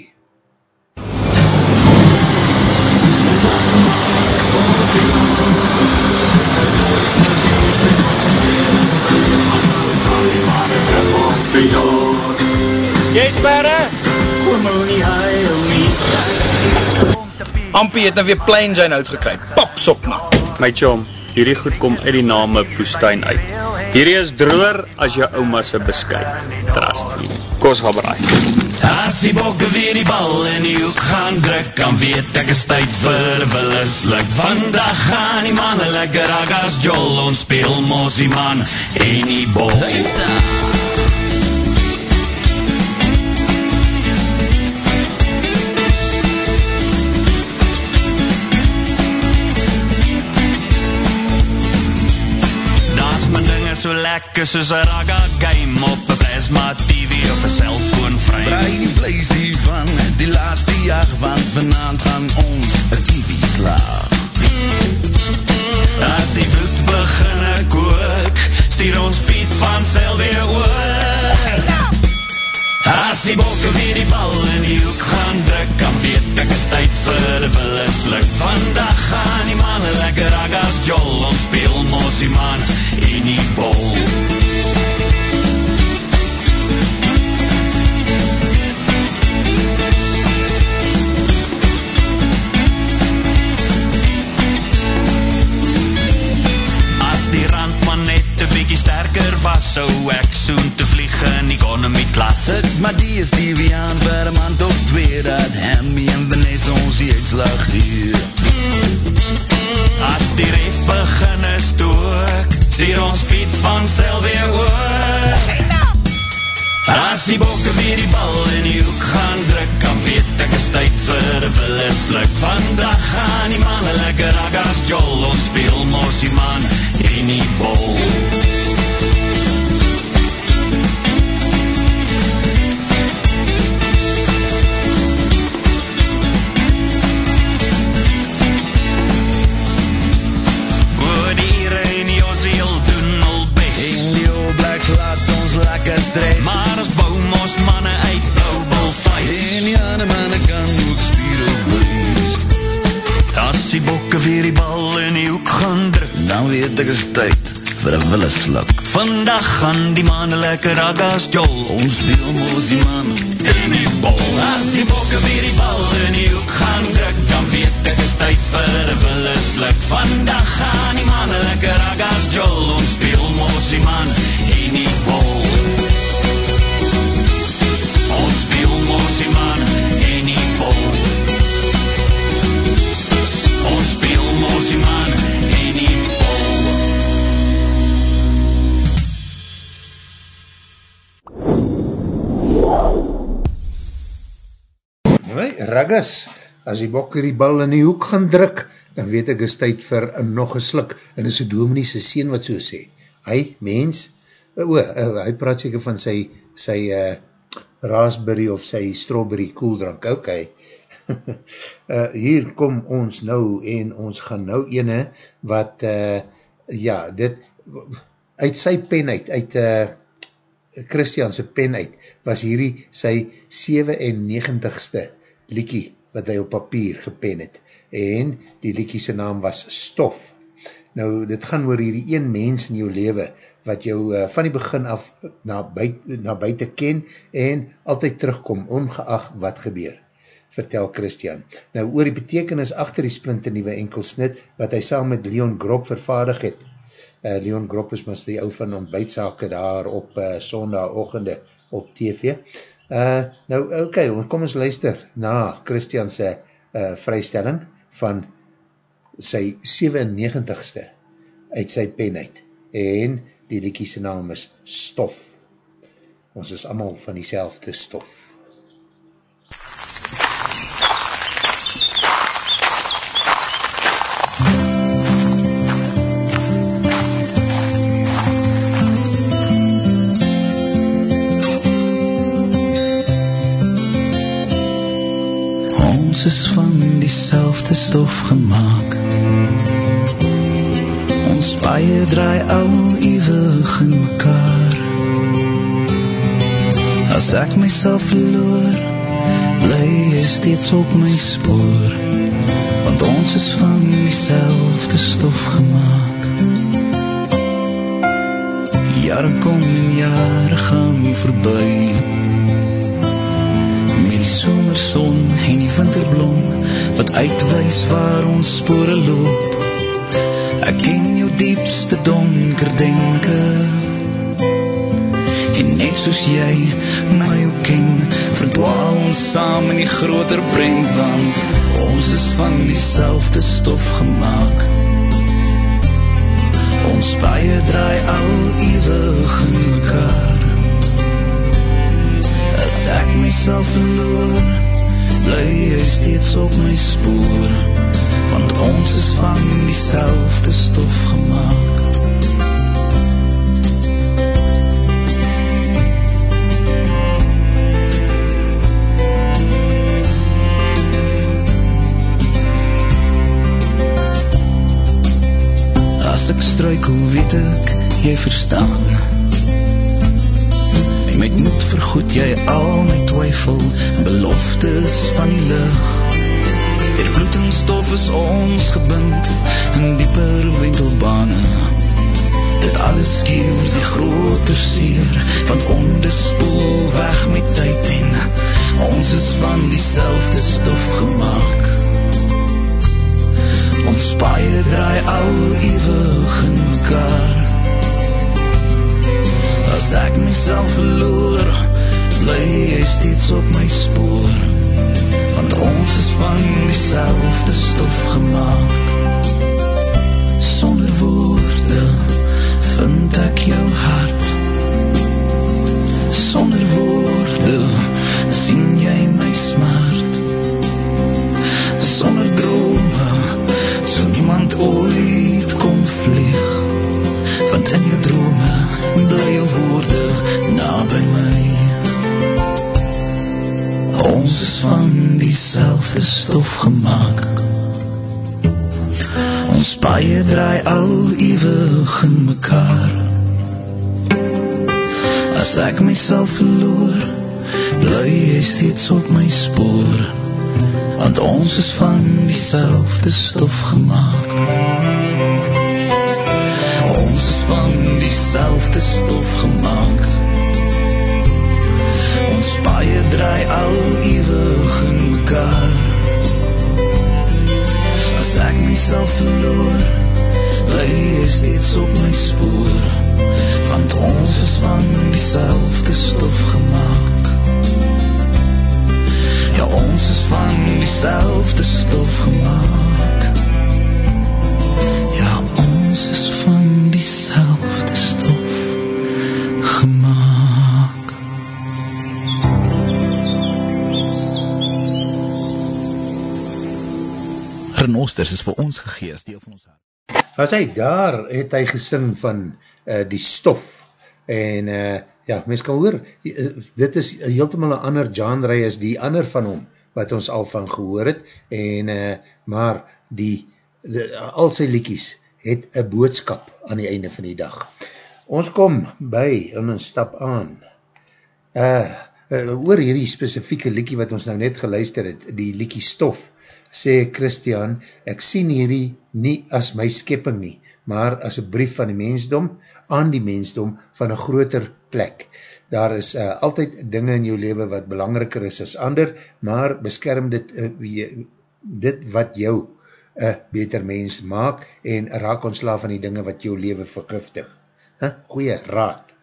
Jy sperre? Ampie het nou weer plain Jane uitgekry. Pop sopna. My chom, hierdie goed kom uit die name Woestijn uit. Hierdie is droer as jou oma se beskui. Trust me. Kos gaan braai. As die bokke weer die bal in die hoek gaan druk, kan weet ek is tyd vir willislik. Vandag gaan die manne lekker agas jol, ons speel mos die man en die bol. So lekker soos een raga game op een plasma TV of een cellfoon vry. Draai die vlees hiervan, die laatste jaar, want vanavond gaan ons een kiwi slaag. As die bloed beginne kook, stuur ons Piet van Sel weer oor. As die bokke weer die bal in die hoek gaan druk, kan weet ek is tyd vir willisluk. Vandag gaan die manne lekker agas jol, ons speel mos die man in as die bal in die hoek gaan druk, dan weet ek is tyd vir nog een slik, en is die dominie's sien wat so sê. Hy, mens, o, uh, hy praat seker van sy, sy uh, raspberry of sy strawberry koeldrank, ok. uh, hier kom ons nou, en ons gaan nou ene, wat, uh, ja, dit, uit sy pen uit, uit uh, Christianse pen uit, was hierdie sy 97ste liekie wat hy op papier gepen het. En die liekie sy naam was Stof. Nou, dit gaan oor hierdie een mens in jou leven, wat jou uh, van die begin af na, buit, na buiten ken en altyd terugkom, ongeacht wat gebeur. Vertel Christian. Nou, oor die betekenis achter die splinte nieuwe enkelsnit, wat hy saam met Leon Grop vervaardig het, uh, Leon Grop is mas die ou van ontbijtsake daar op uh, sondagochtende op TV. Uh, nou, okay, kom ons luister na Christianse uh, vrystelling van sy 97ste uit sy pen uit. En die liekiese naam is Stof. Ons is allemaal van die stof. Ons is van diezelfde stof gemaakt Ons baie draai al eeuwig in mekaar. As ek myself verloor Bly jy steeds op my spoor. Want ons is van diezelfde stof gemaakt Jare kom en jare gaan voorbij somerson en die winterblom wat uitwijs waar ons spore loop. Ek ken jou diepste donker denke. En net soos jy my ook ken verdwaal ons saam in die groter breng want ons is van die selfde stof gemaakt myself verloor. Bly jy steeds op my spoor Want ons is van die selfde stof gemaakt As ek struikel weet ek, jy verstaan met moed vergoed jy al my twyfel beloftes van die lucht ter bloed en stof is ons gebind in dieper winkelbane dit alles keer die groter seer van onde spoel weg met tyd en ons is van die stof gemaakt ons paie draai al ewig in mekaar As ek myself verloor Bly jy steeds op my spoor. Want ons is van die stof gemaakt Sonder woorde Vind ek jou hart. Sonder woorde Sien jy my smart. Sonder drome So niemand ooit kom vlieg. Want in jou drome bly jou woorde na by my. Ons is van die selfde stof gemaakt Ons paie draai al ewig in mekaar. As ek myself verloor Bly jy steeds op my spoor. Want ons is van die selfde stof gemaakt die selfde stof gemaakt Ons paie draai al ewig in mekaar. As ek myself verloor Bly jy steeds op my spoor Want ons is van die selfde stof gemaakt Ja, ons is van die selfde stof gemaakt Renosters is vir ons gegees, deel van ons hart. As hy daar het hy gesing van uh, die stof en uh, ja, mens kan hoor, uh, dit is heeltemal een ander genre as die ander van hom wat ons al van gehoor het en uh, maar die, die al sy liekies het een boodskap aan die einde van die dag. Ons kom by en ons stap aan. Uh, uh, oor hierdie specifieke liekie wat ons nou net geluister het, die liekie stof, sê Christian, ek sien hierdie nie as my skepping nie, maar as een brief van die mensdom, aan die mensdom van een groter plek. Daar is uh, altyd dinge in jou leven wat belangriker is as ander, maar beskerm dit, uh, dit wat jou een uh, beter mens maak en raak ontslaaf van die dinge wat jou leven vergiftig. Huh? Goeie raad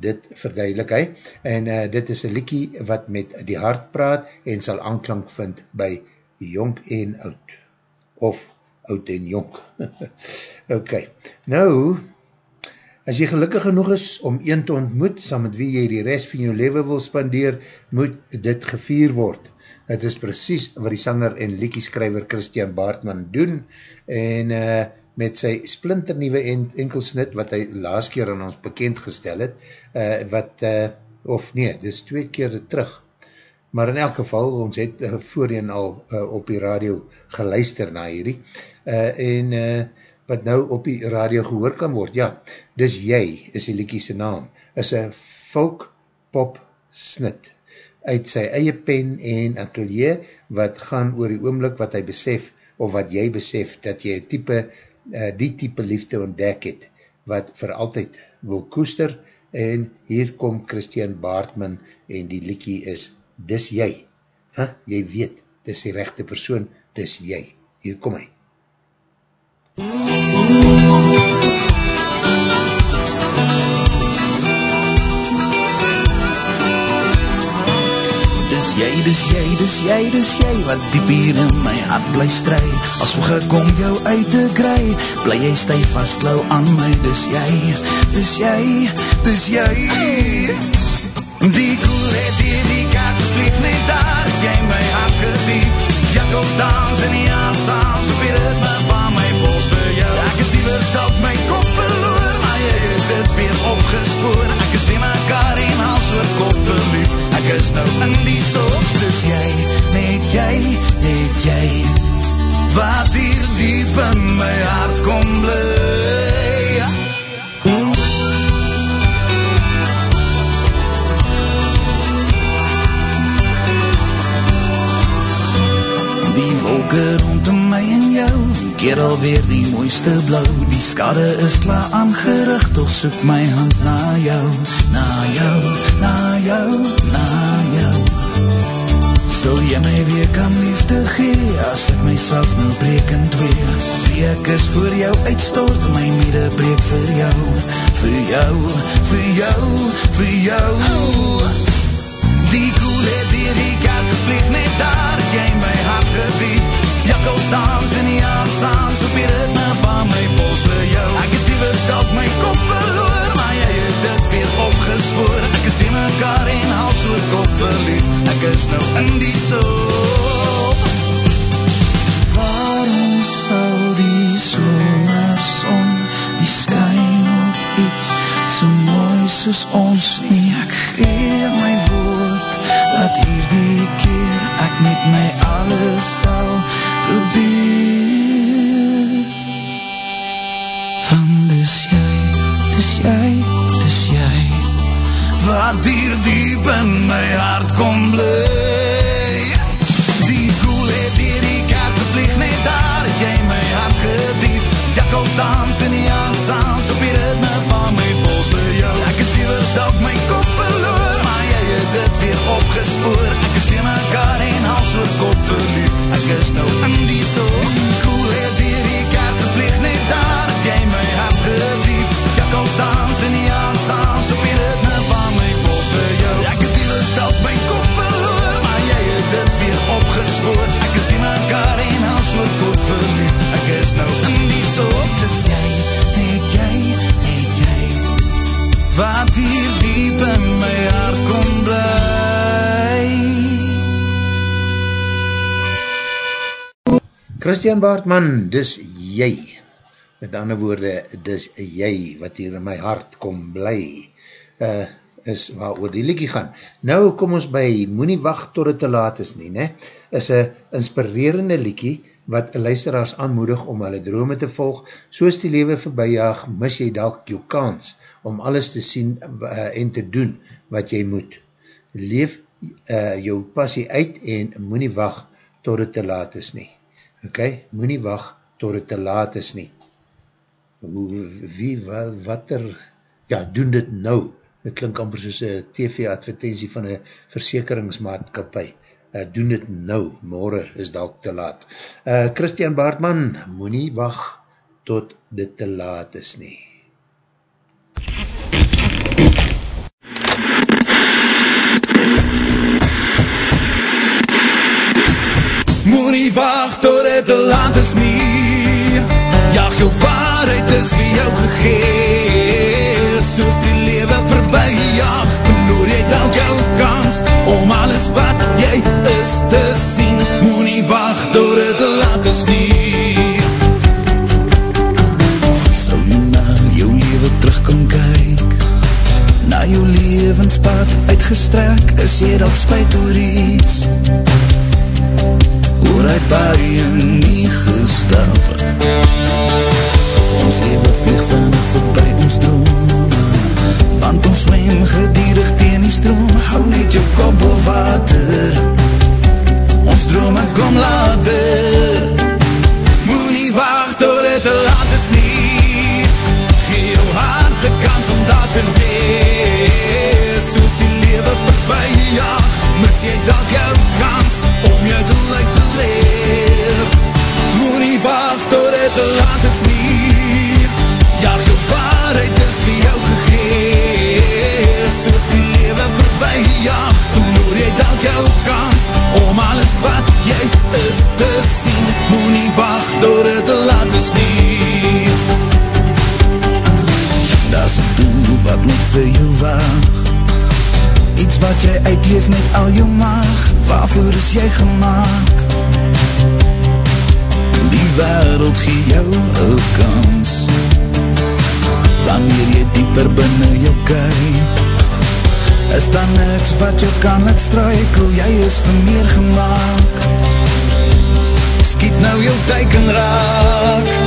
dit verduidelik hy, en uh, dit is een liekie wat met die hart praat en sal aanklank vind by jonk en oud, of oud en jonk. ok, nou, as jy gelukkig genoeg is om een te ontmoet, saam met wie jy die rest van jou leven wil spandeer, moet dit gevier word. Het is precies wat die sanger en liekieskrijver Christian Baartman doen, en uh, met sy splinternieuwe en, enkelsnit, wat hy laas keer aan ons bekend gestel het, uh, wat, uh, of nee, dit is twee keer terug, maar in elk geval, ons het uh, voorheen al uh, op die radio geluister na hierdie, uh, en uh, wat nou op die radio gehoor kan word, ja, dis jy, is die liekiese naam, is een folk pop snit, uit sy eie pen en atelier, wat gaan oor die oomlik wat hy besef, of wat jy besef, dat jy type uh, die type liefde ontdek het, wat vir altyd wil koester, en hier kom Christian Baartman, en die liekie is, dis jy, huh? jy weet, dis die rechte persoon, dis jy, hier kom hy. Dis jy, dis jy, dis jy, dis jy Wat diep hier in my hart bly stry As hoe gekom jou uit te kry Bly jy stijf vastlou aan my Dis jy, dis jy, dis jy Die koer het hier die Vlieg net daar, jy my hart gedief Jakkels dans in die aansaans Op die ritme van my pols vir jou. Ek het die verstak my kop verloor Maar jy het dit weer opgespoor Ek is die mekaar en hals oor kop verlief Ek is nou in die soop, dis jy, net jy, net jy Wat hier diep in my hart kom blij wolke rondom my en jou. Keer alweer die mooiste blauw Die skade is klaar aangerig Toch soek my hand na jou. Na jou, na jou, na jou. Sal jy my weer kan liefde gee? As ek myself nou breek in twee Wie ek is voor jou uitstort My mede breek vir jou. Vir jou, vir jou, vir jou. Die koel het dier die kaart gevlieg Net daar gedief Jakkels dans in die aansaans Op die ritme van my pols vir jou. Ek het die verstak my kop Christian Baartman, dis jy. Met ander woorde, dis jy wat hier in my hart kom bly. Uh, is waar oor die liekie gaan. Nou kom ons by Moenie wacht tot het te laat is nie, ne? Is een inspirerende liekie wat luisteraars aanmoedig om hulle drome te volg. Soos die lewe voorbijjaag, mis jy dalk jou kans om alles te sien uh, en te doen wat jy moet. Leef uh, jou passie uit en moenie wacht tot het te laat is nie. Ok, moenie wacht tot het te laat is nie. Wie, wat, wat er, ja, doen dit nou. Het klink amper soos een TV-advertentie van een versekeringsmaatskapie. Uh, doen dit nou, morgen is dalk te laat. Uh, Christian Baartman, moenie wacht tot dit te laat is nie. Moenie wacht tot het te laat is nie Jag jou waarheid is vir jou gegees Soos die lewe voorbij jag Verloor jy telk jou kans Om alles wat jy is te sien. Moenie wacht tot het te laat is nie So jy na jou lewe terug kan kyk? Na jou levenspad uitgestrek? Is jy dat spijt oor iets Oor hy baie nie gestap. Ons leven vlieg vanaf voorbij ons drome Want ons zwem gedierig teen die stroom. Hou net jou kop op water. Ons drome kom later. Moe nie wacht tot het te laat is nie. Gee jou hart de kans om dat te wees. Soos die leven voorbij jaag Mis jy dat jou kans vir jou waag Iets wat jy uitleef met al jou maag Waarvoor is jy gemaakt? Die wereld gee jou een kans. Wanneer jy dieper binnen jou kyk Is daar niks wat jou kan laat struikel Jy is vir meer gemaakt. Skiet nou jou teiken raak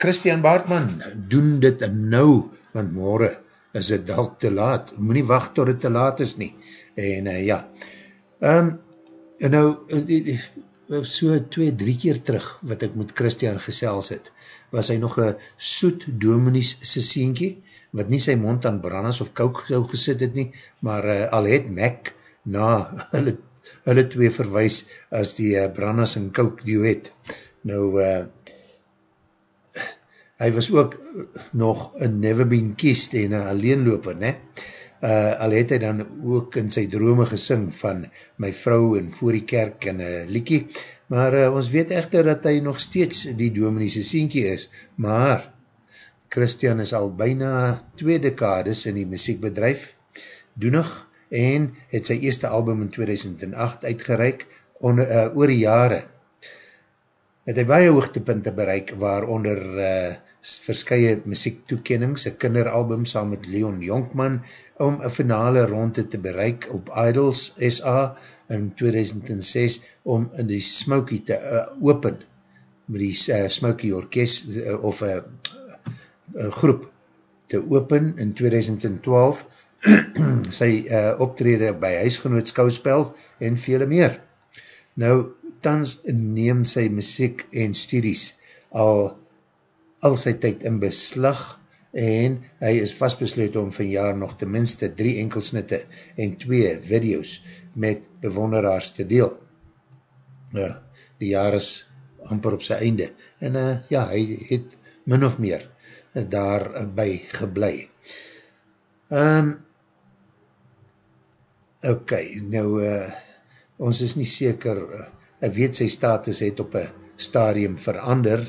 Christian Baartman, doen dit nou, want morgen is het dalk te laat. Moet nie wacht tot het te laat is nie. En uh, ja, um, en nou, uh, so twee, drie keer terug, wat ek met Christian gesels het, was hy nog een soet dominies sessienkie, wat nie sy mond aan brandas of kouk so gesit het nie, maar uh, al het Mac na hulle, hulle twee verwijs as die uh, brandas en kouk duet. Nou, uh, hy was ook nog een never been kissed en een alleenloper, ne? Uh, al het hy dan ook in sy drome gesing van my vrou en voor die kerk en een liekie, maar uh, ons weet echter dat hy nog steeds die dominieese sienkie is, maar Christian is al bijna twee dekades in die muziekbedrijf, doenig, en het sy eerste album in 2008 uitgereik, onder, uh, oor die jare. Het hy baie hoogtepunte bereik, waaronder uh, verskye muziektoekennings, een kinderalbum saam met Leon Jonkman, om een finale ronde te bereik op Idols SA in 2006, om in die Smokey te uh, open, met die uh, Smokey Orkest, uh, of uh, uh, groep te open in 2012, sy uh, optrede by huisgenoot skouspel en vele meer. Nou, tans neem sy muziek en studies al, al sy tyd in beslag en hy is vastbesluit om van jaar nog tenminste drie enkelsnitte en twee video's met bewonderaars te deel. Ja, die jaar is amper op sy einde en uh, ja, hy het min of meer daarby geblei. Um, ok, nou, uh, ons is nie seker, uh, ek weet sy status het op een stadium verander,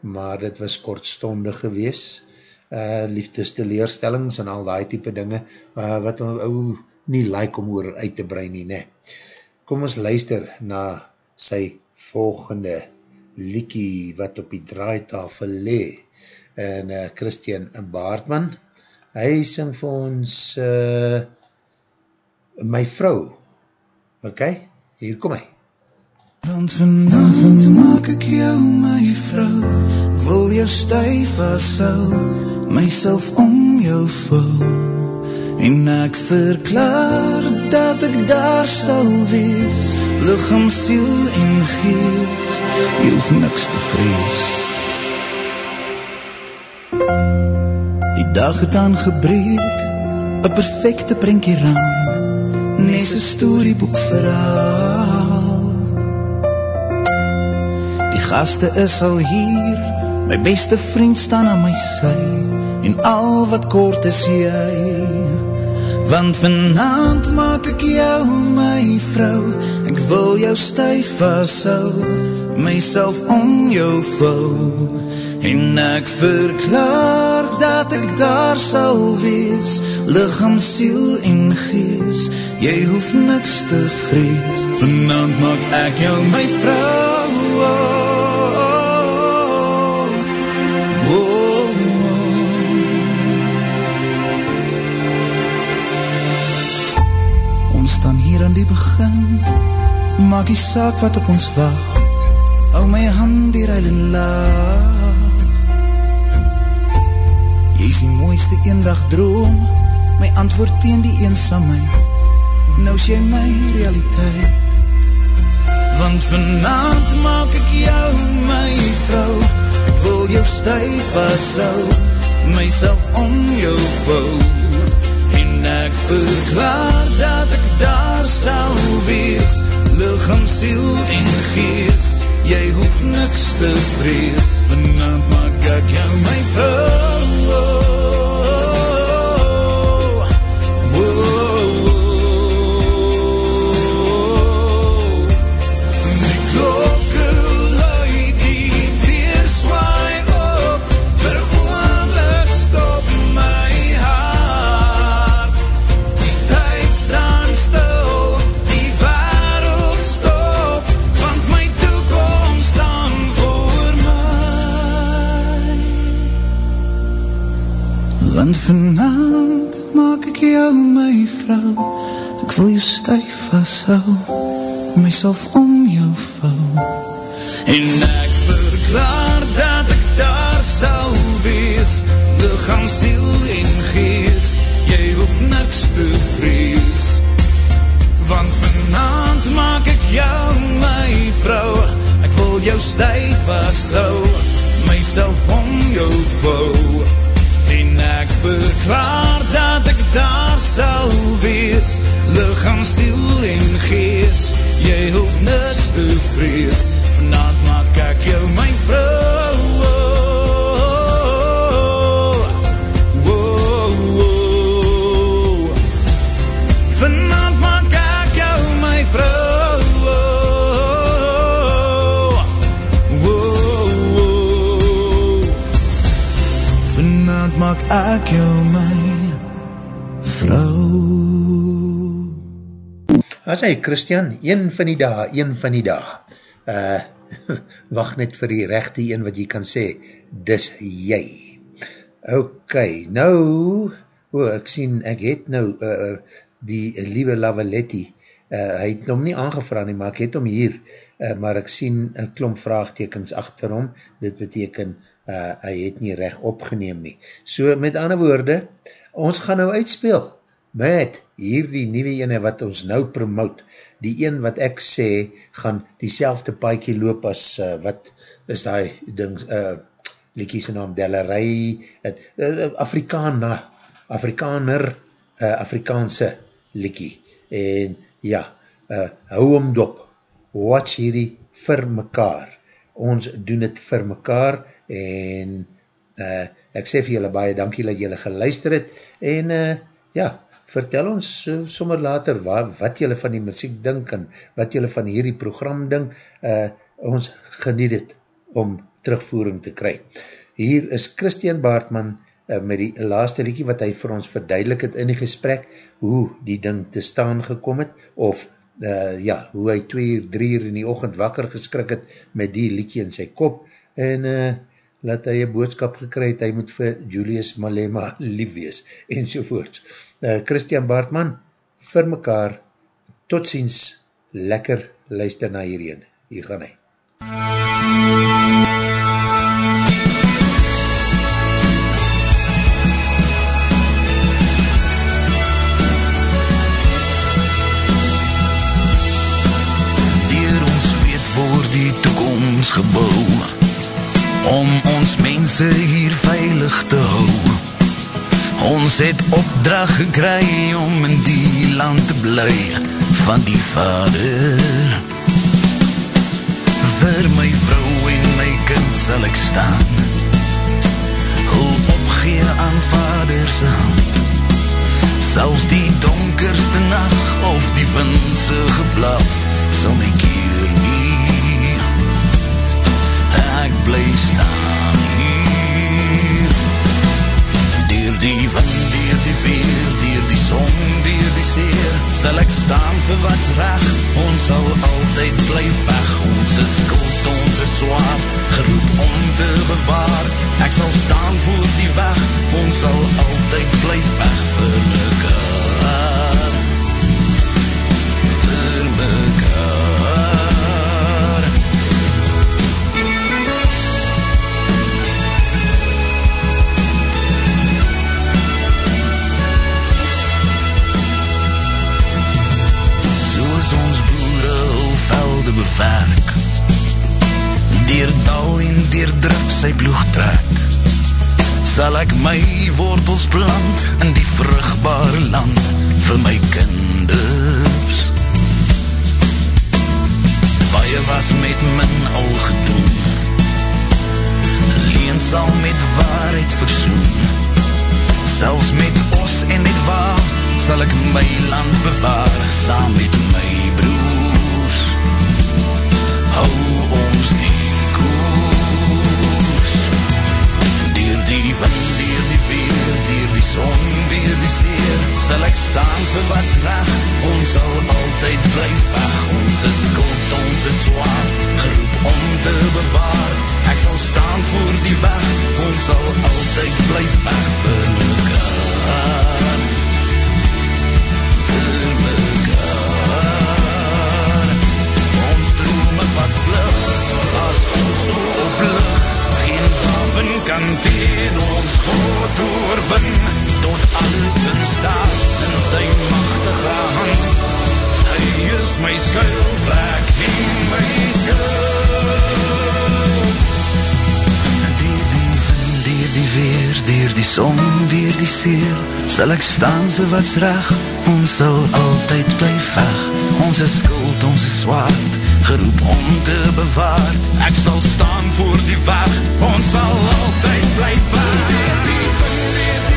maar dit was kortstondig gewees, uh, liefdes teleerstellings en al die type dinge, uh, wat ou uh, nie like om oor uit te brein nie, ne. Kom ons luister na sy volgende liekie wat op die draaitafel lee en uh, Christian Baartman. Hy sing vir ons uh, My Vrou. Ok, hier kom hy. Want vanavond maak ek jou my vrou. Ek wil jou stuif vashou Myself om jou vou En ek verklaar dat ek daar sal wees. Lichaam, siel en gees Jy hoef niks te vrees. Die dag het aangebreek, een perfecte prinkie raam, Nees een storyboek verhaal. Gaste is al hier, my beste vriend staan aan my sy, en al wat kort is jy. Want vanavond maak ek jou my vrou, ek wil jou stuif vashou, myself om jou vou, en ek verklaar dat ek daar sal wees, lichaam, siel en gees, jy hoef niks te vrees, vanavond maak ek jou my vrou, oh, aan die begin, maak die saak wat op ons wacht, hou my hand hier uit en laag. Jy is die mooiste eendag droom, my antwoord teen die eensamheid, nou is jy my realiteit. Want vanavond maak ek jou my vrou, ek wil jou stuif vashou, myself om jou en ek verklaar dat ek daar sal wees, lichaam, siel en geest, jy hoef niks te vrees, vanavond maak ek jou my vrou, Want vanavond maak ek jou my vrou, ek wil jou stuif vashou, myself om jou vou. En ek verklaar dat ek daar sal wees, lichaam, siel en gees, jy hoef niks te vrees. Want vanavond maak ek jou my vrou, ek wil jou stuif vashou, myself om jou vou. Ek verklaar dat ek daar sal wees, lichaam, siel en gees, jy hoef niks te vrees, vanavond maak ek jou my vrou. Oh, vrou. As hy, Christian, een van die dag, een van die dag, uh, wacht net vir die rechte een wat jy kan sê, dis jy. Ok, nou, oh, ek sien, ek het nou uh, die liewe Lavaletti, uh, hy het hom nie aangevra nie, maar ek het hom hier, uh, maar ek sien een klomp vraagtekens achter hom, dit beteken, uh, hy het nie recht opgeneem nie. So, met ander woorde, ons gaan nou uitspeel, met hier die nieuwe ene wat ons nou promote, die een wat ek sê, gaan die selfde paaikie loop as, uh, wat is die ding, uh, liekie sy naam, Delarij, uh, Afrikaana, Afrikaner, uh, Afrikaanse liekie, en ja, uh, hou om dop, watch hierdie vir mekaar, ons doen het vir mekaar, en uh, ek sê vir julle baie dankie dat julle geluister het, en uh, ja, vertel ons uh, sommer later wat, wat jylle van die muziek dink en wat jylle van hierdie program dink, uh, ons geniet het om terugvoering te kry. Hier is Christian Baartman uh, met die laaste liekie wat hy vir ons verduidelik het in die gesprek, hoe die ding te staan gekom het, of uh, ja, hoe hy 2 uur, 3 uur in die ochend wakker geskrik het met die liekie in sy kop, en uh, laat hy een boodskap gekry het, hy moet vir Julius Malema lief wees, enzovoorts uh, Christian Bartman, vir mekaar, tot ziens, lekker luister na hierheen. Hier gaan hy. Dier ons weet word die toekomst gebouw Om ons mense hier veilig te hou Ons het opdracht gekry om in die land te bly van die vader. Vir my vrou en my kind sal ek staan. Hoe opgee aan vaderse hand. Selfs die donkerste nacht of die windse geblaf sal my keer nie. Ek bly staan die wind, dier die weer, dier die som, dier die seer, sal ek staan vir wat's reg, ons sal altyd bly weg, ons is skuld, ons is zwaard, geroep om te bewaar, ek sal staan voor die weg, ons sal altyd bly weg. Vir mekaar. Velde bewerk. Dier dal en dier drif sy bloeg trek Sal ek my wortels plant in die vrugbare land vir my kinders. Baie was met min al gedoen Leen sal met waarheid versoen. Selfs met os en met waar sal ek my land bewaar saam met my broers hou ons die koers Dier die wind, dier die weer, dier die son, dier die seer. Sal ek staan vir wat's reg, ons sal altyd bly weg Ons is skuld, ons is zwaard, geroep om te bewaar. Ek sal staan voor die weg, ons sal altyd bly weg vir mekaar Vir mekaar Ons op lucht Geen wapen kan teen ons God oorwin Tot alles in staat In sy machtige hand Hy is my skuilplek Nie my skuld Dier die wind, dier die weer Dier die som, dier die seer Sal ek staan vir wat's reg Ons sal altyd bly veg Ons is skuld, ons is zwaard geroep om te bewaar. Ek sal staan voor die weg, ons sal altyd bly ver Deur die verleer